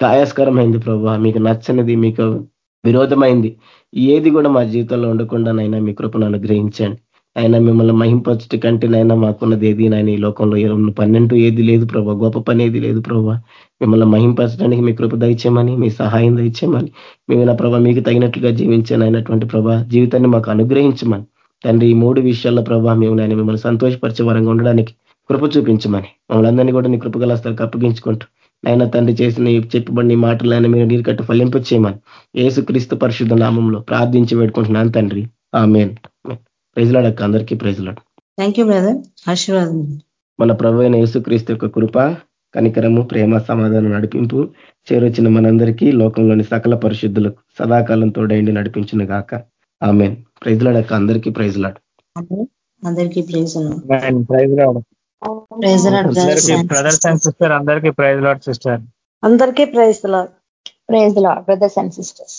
కాయాస్కరమైంది ప్రభా మీకు నచ్చనిది మీకు విరోధమైంది. ఏది కూడా మా జీవితంలో ఉండకుండా నైనా మీ కృపను అనుగ్రహించండి. ఆయన మిమ్మల్ని మహింపరచటి కంటే నైనా మాకున్నది ఏది? నాయన ఈ లోకంలో పన్నెండు ఏది లేదు ప్రభా? గొప్ప పని ఏది లేదు ప్రభా? మిమ్మల్ని మహింపరచడానికి మీ కృప దయచేయమని మీ సహాయం దయచేయమని మేము నా ప్రభా మీకు తగినట్లుగా జీవించాను అయినటువంటి ప్రభా జీవితాన్ని మాకు అనుగ్రహించమని. తండ్రి ఈ మూడు విషయాల్లో ప్రభా మేము నాయన మిమ్మల్ని సంతోషపరిచే వరంగా ఉండడానికి కృప చూపించమని. మమ్మల్ని అందరినీ కూడా నీ కృపగల స్థలకు అప్పగించుకుంటూ నాయన తండ్రి చేసిన చెప్పబడిన మాటలు మీరు నీరు కట్టు ఫలింపు చేయమని ఏసుక్రీస్తు పరిశుద్ధ నామంలో ప్రార్థించి పెట్టుకుంటున్నాను తండ్రి. ఆమెన్. ప్రైజ్లాడక్క అందరికీ ప్రైజ్లాడు. థ్యాంక్ యూ బ్రదర్ ఆశీర్వాదం. మన ప్రభు అయిన యేసుక్రీస్తు యొక్క కృప కనికరము ప్రేమ సమాధానం నడిపింపు చేరొచ్చిన మనందరికీ లోకంలోని సకల పరిశుద్ధులకు సదాకాలం తోడైండి నడిపించిన గాక. ఆమె ప్రైజ్లాడక్క అందరికీ ప్రైజ్లాడు. అందరికీ ప్రైజ్ ప్రైజ్ రావడం ప్రైజ్ బ్రదర్స్ అండ్ సిస్టర్ అందరికీ ప్రైజ్ లాడ్ సిస్టర్. అందరికీ praise praise Lord brothers and sisters.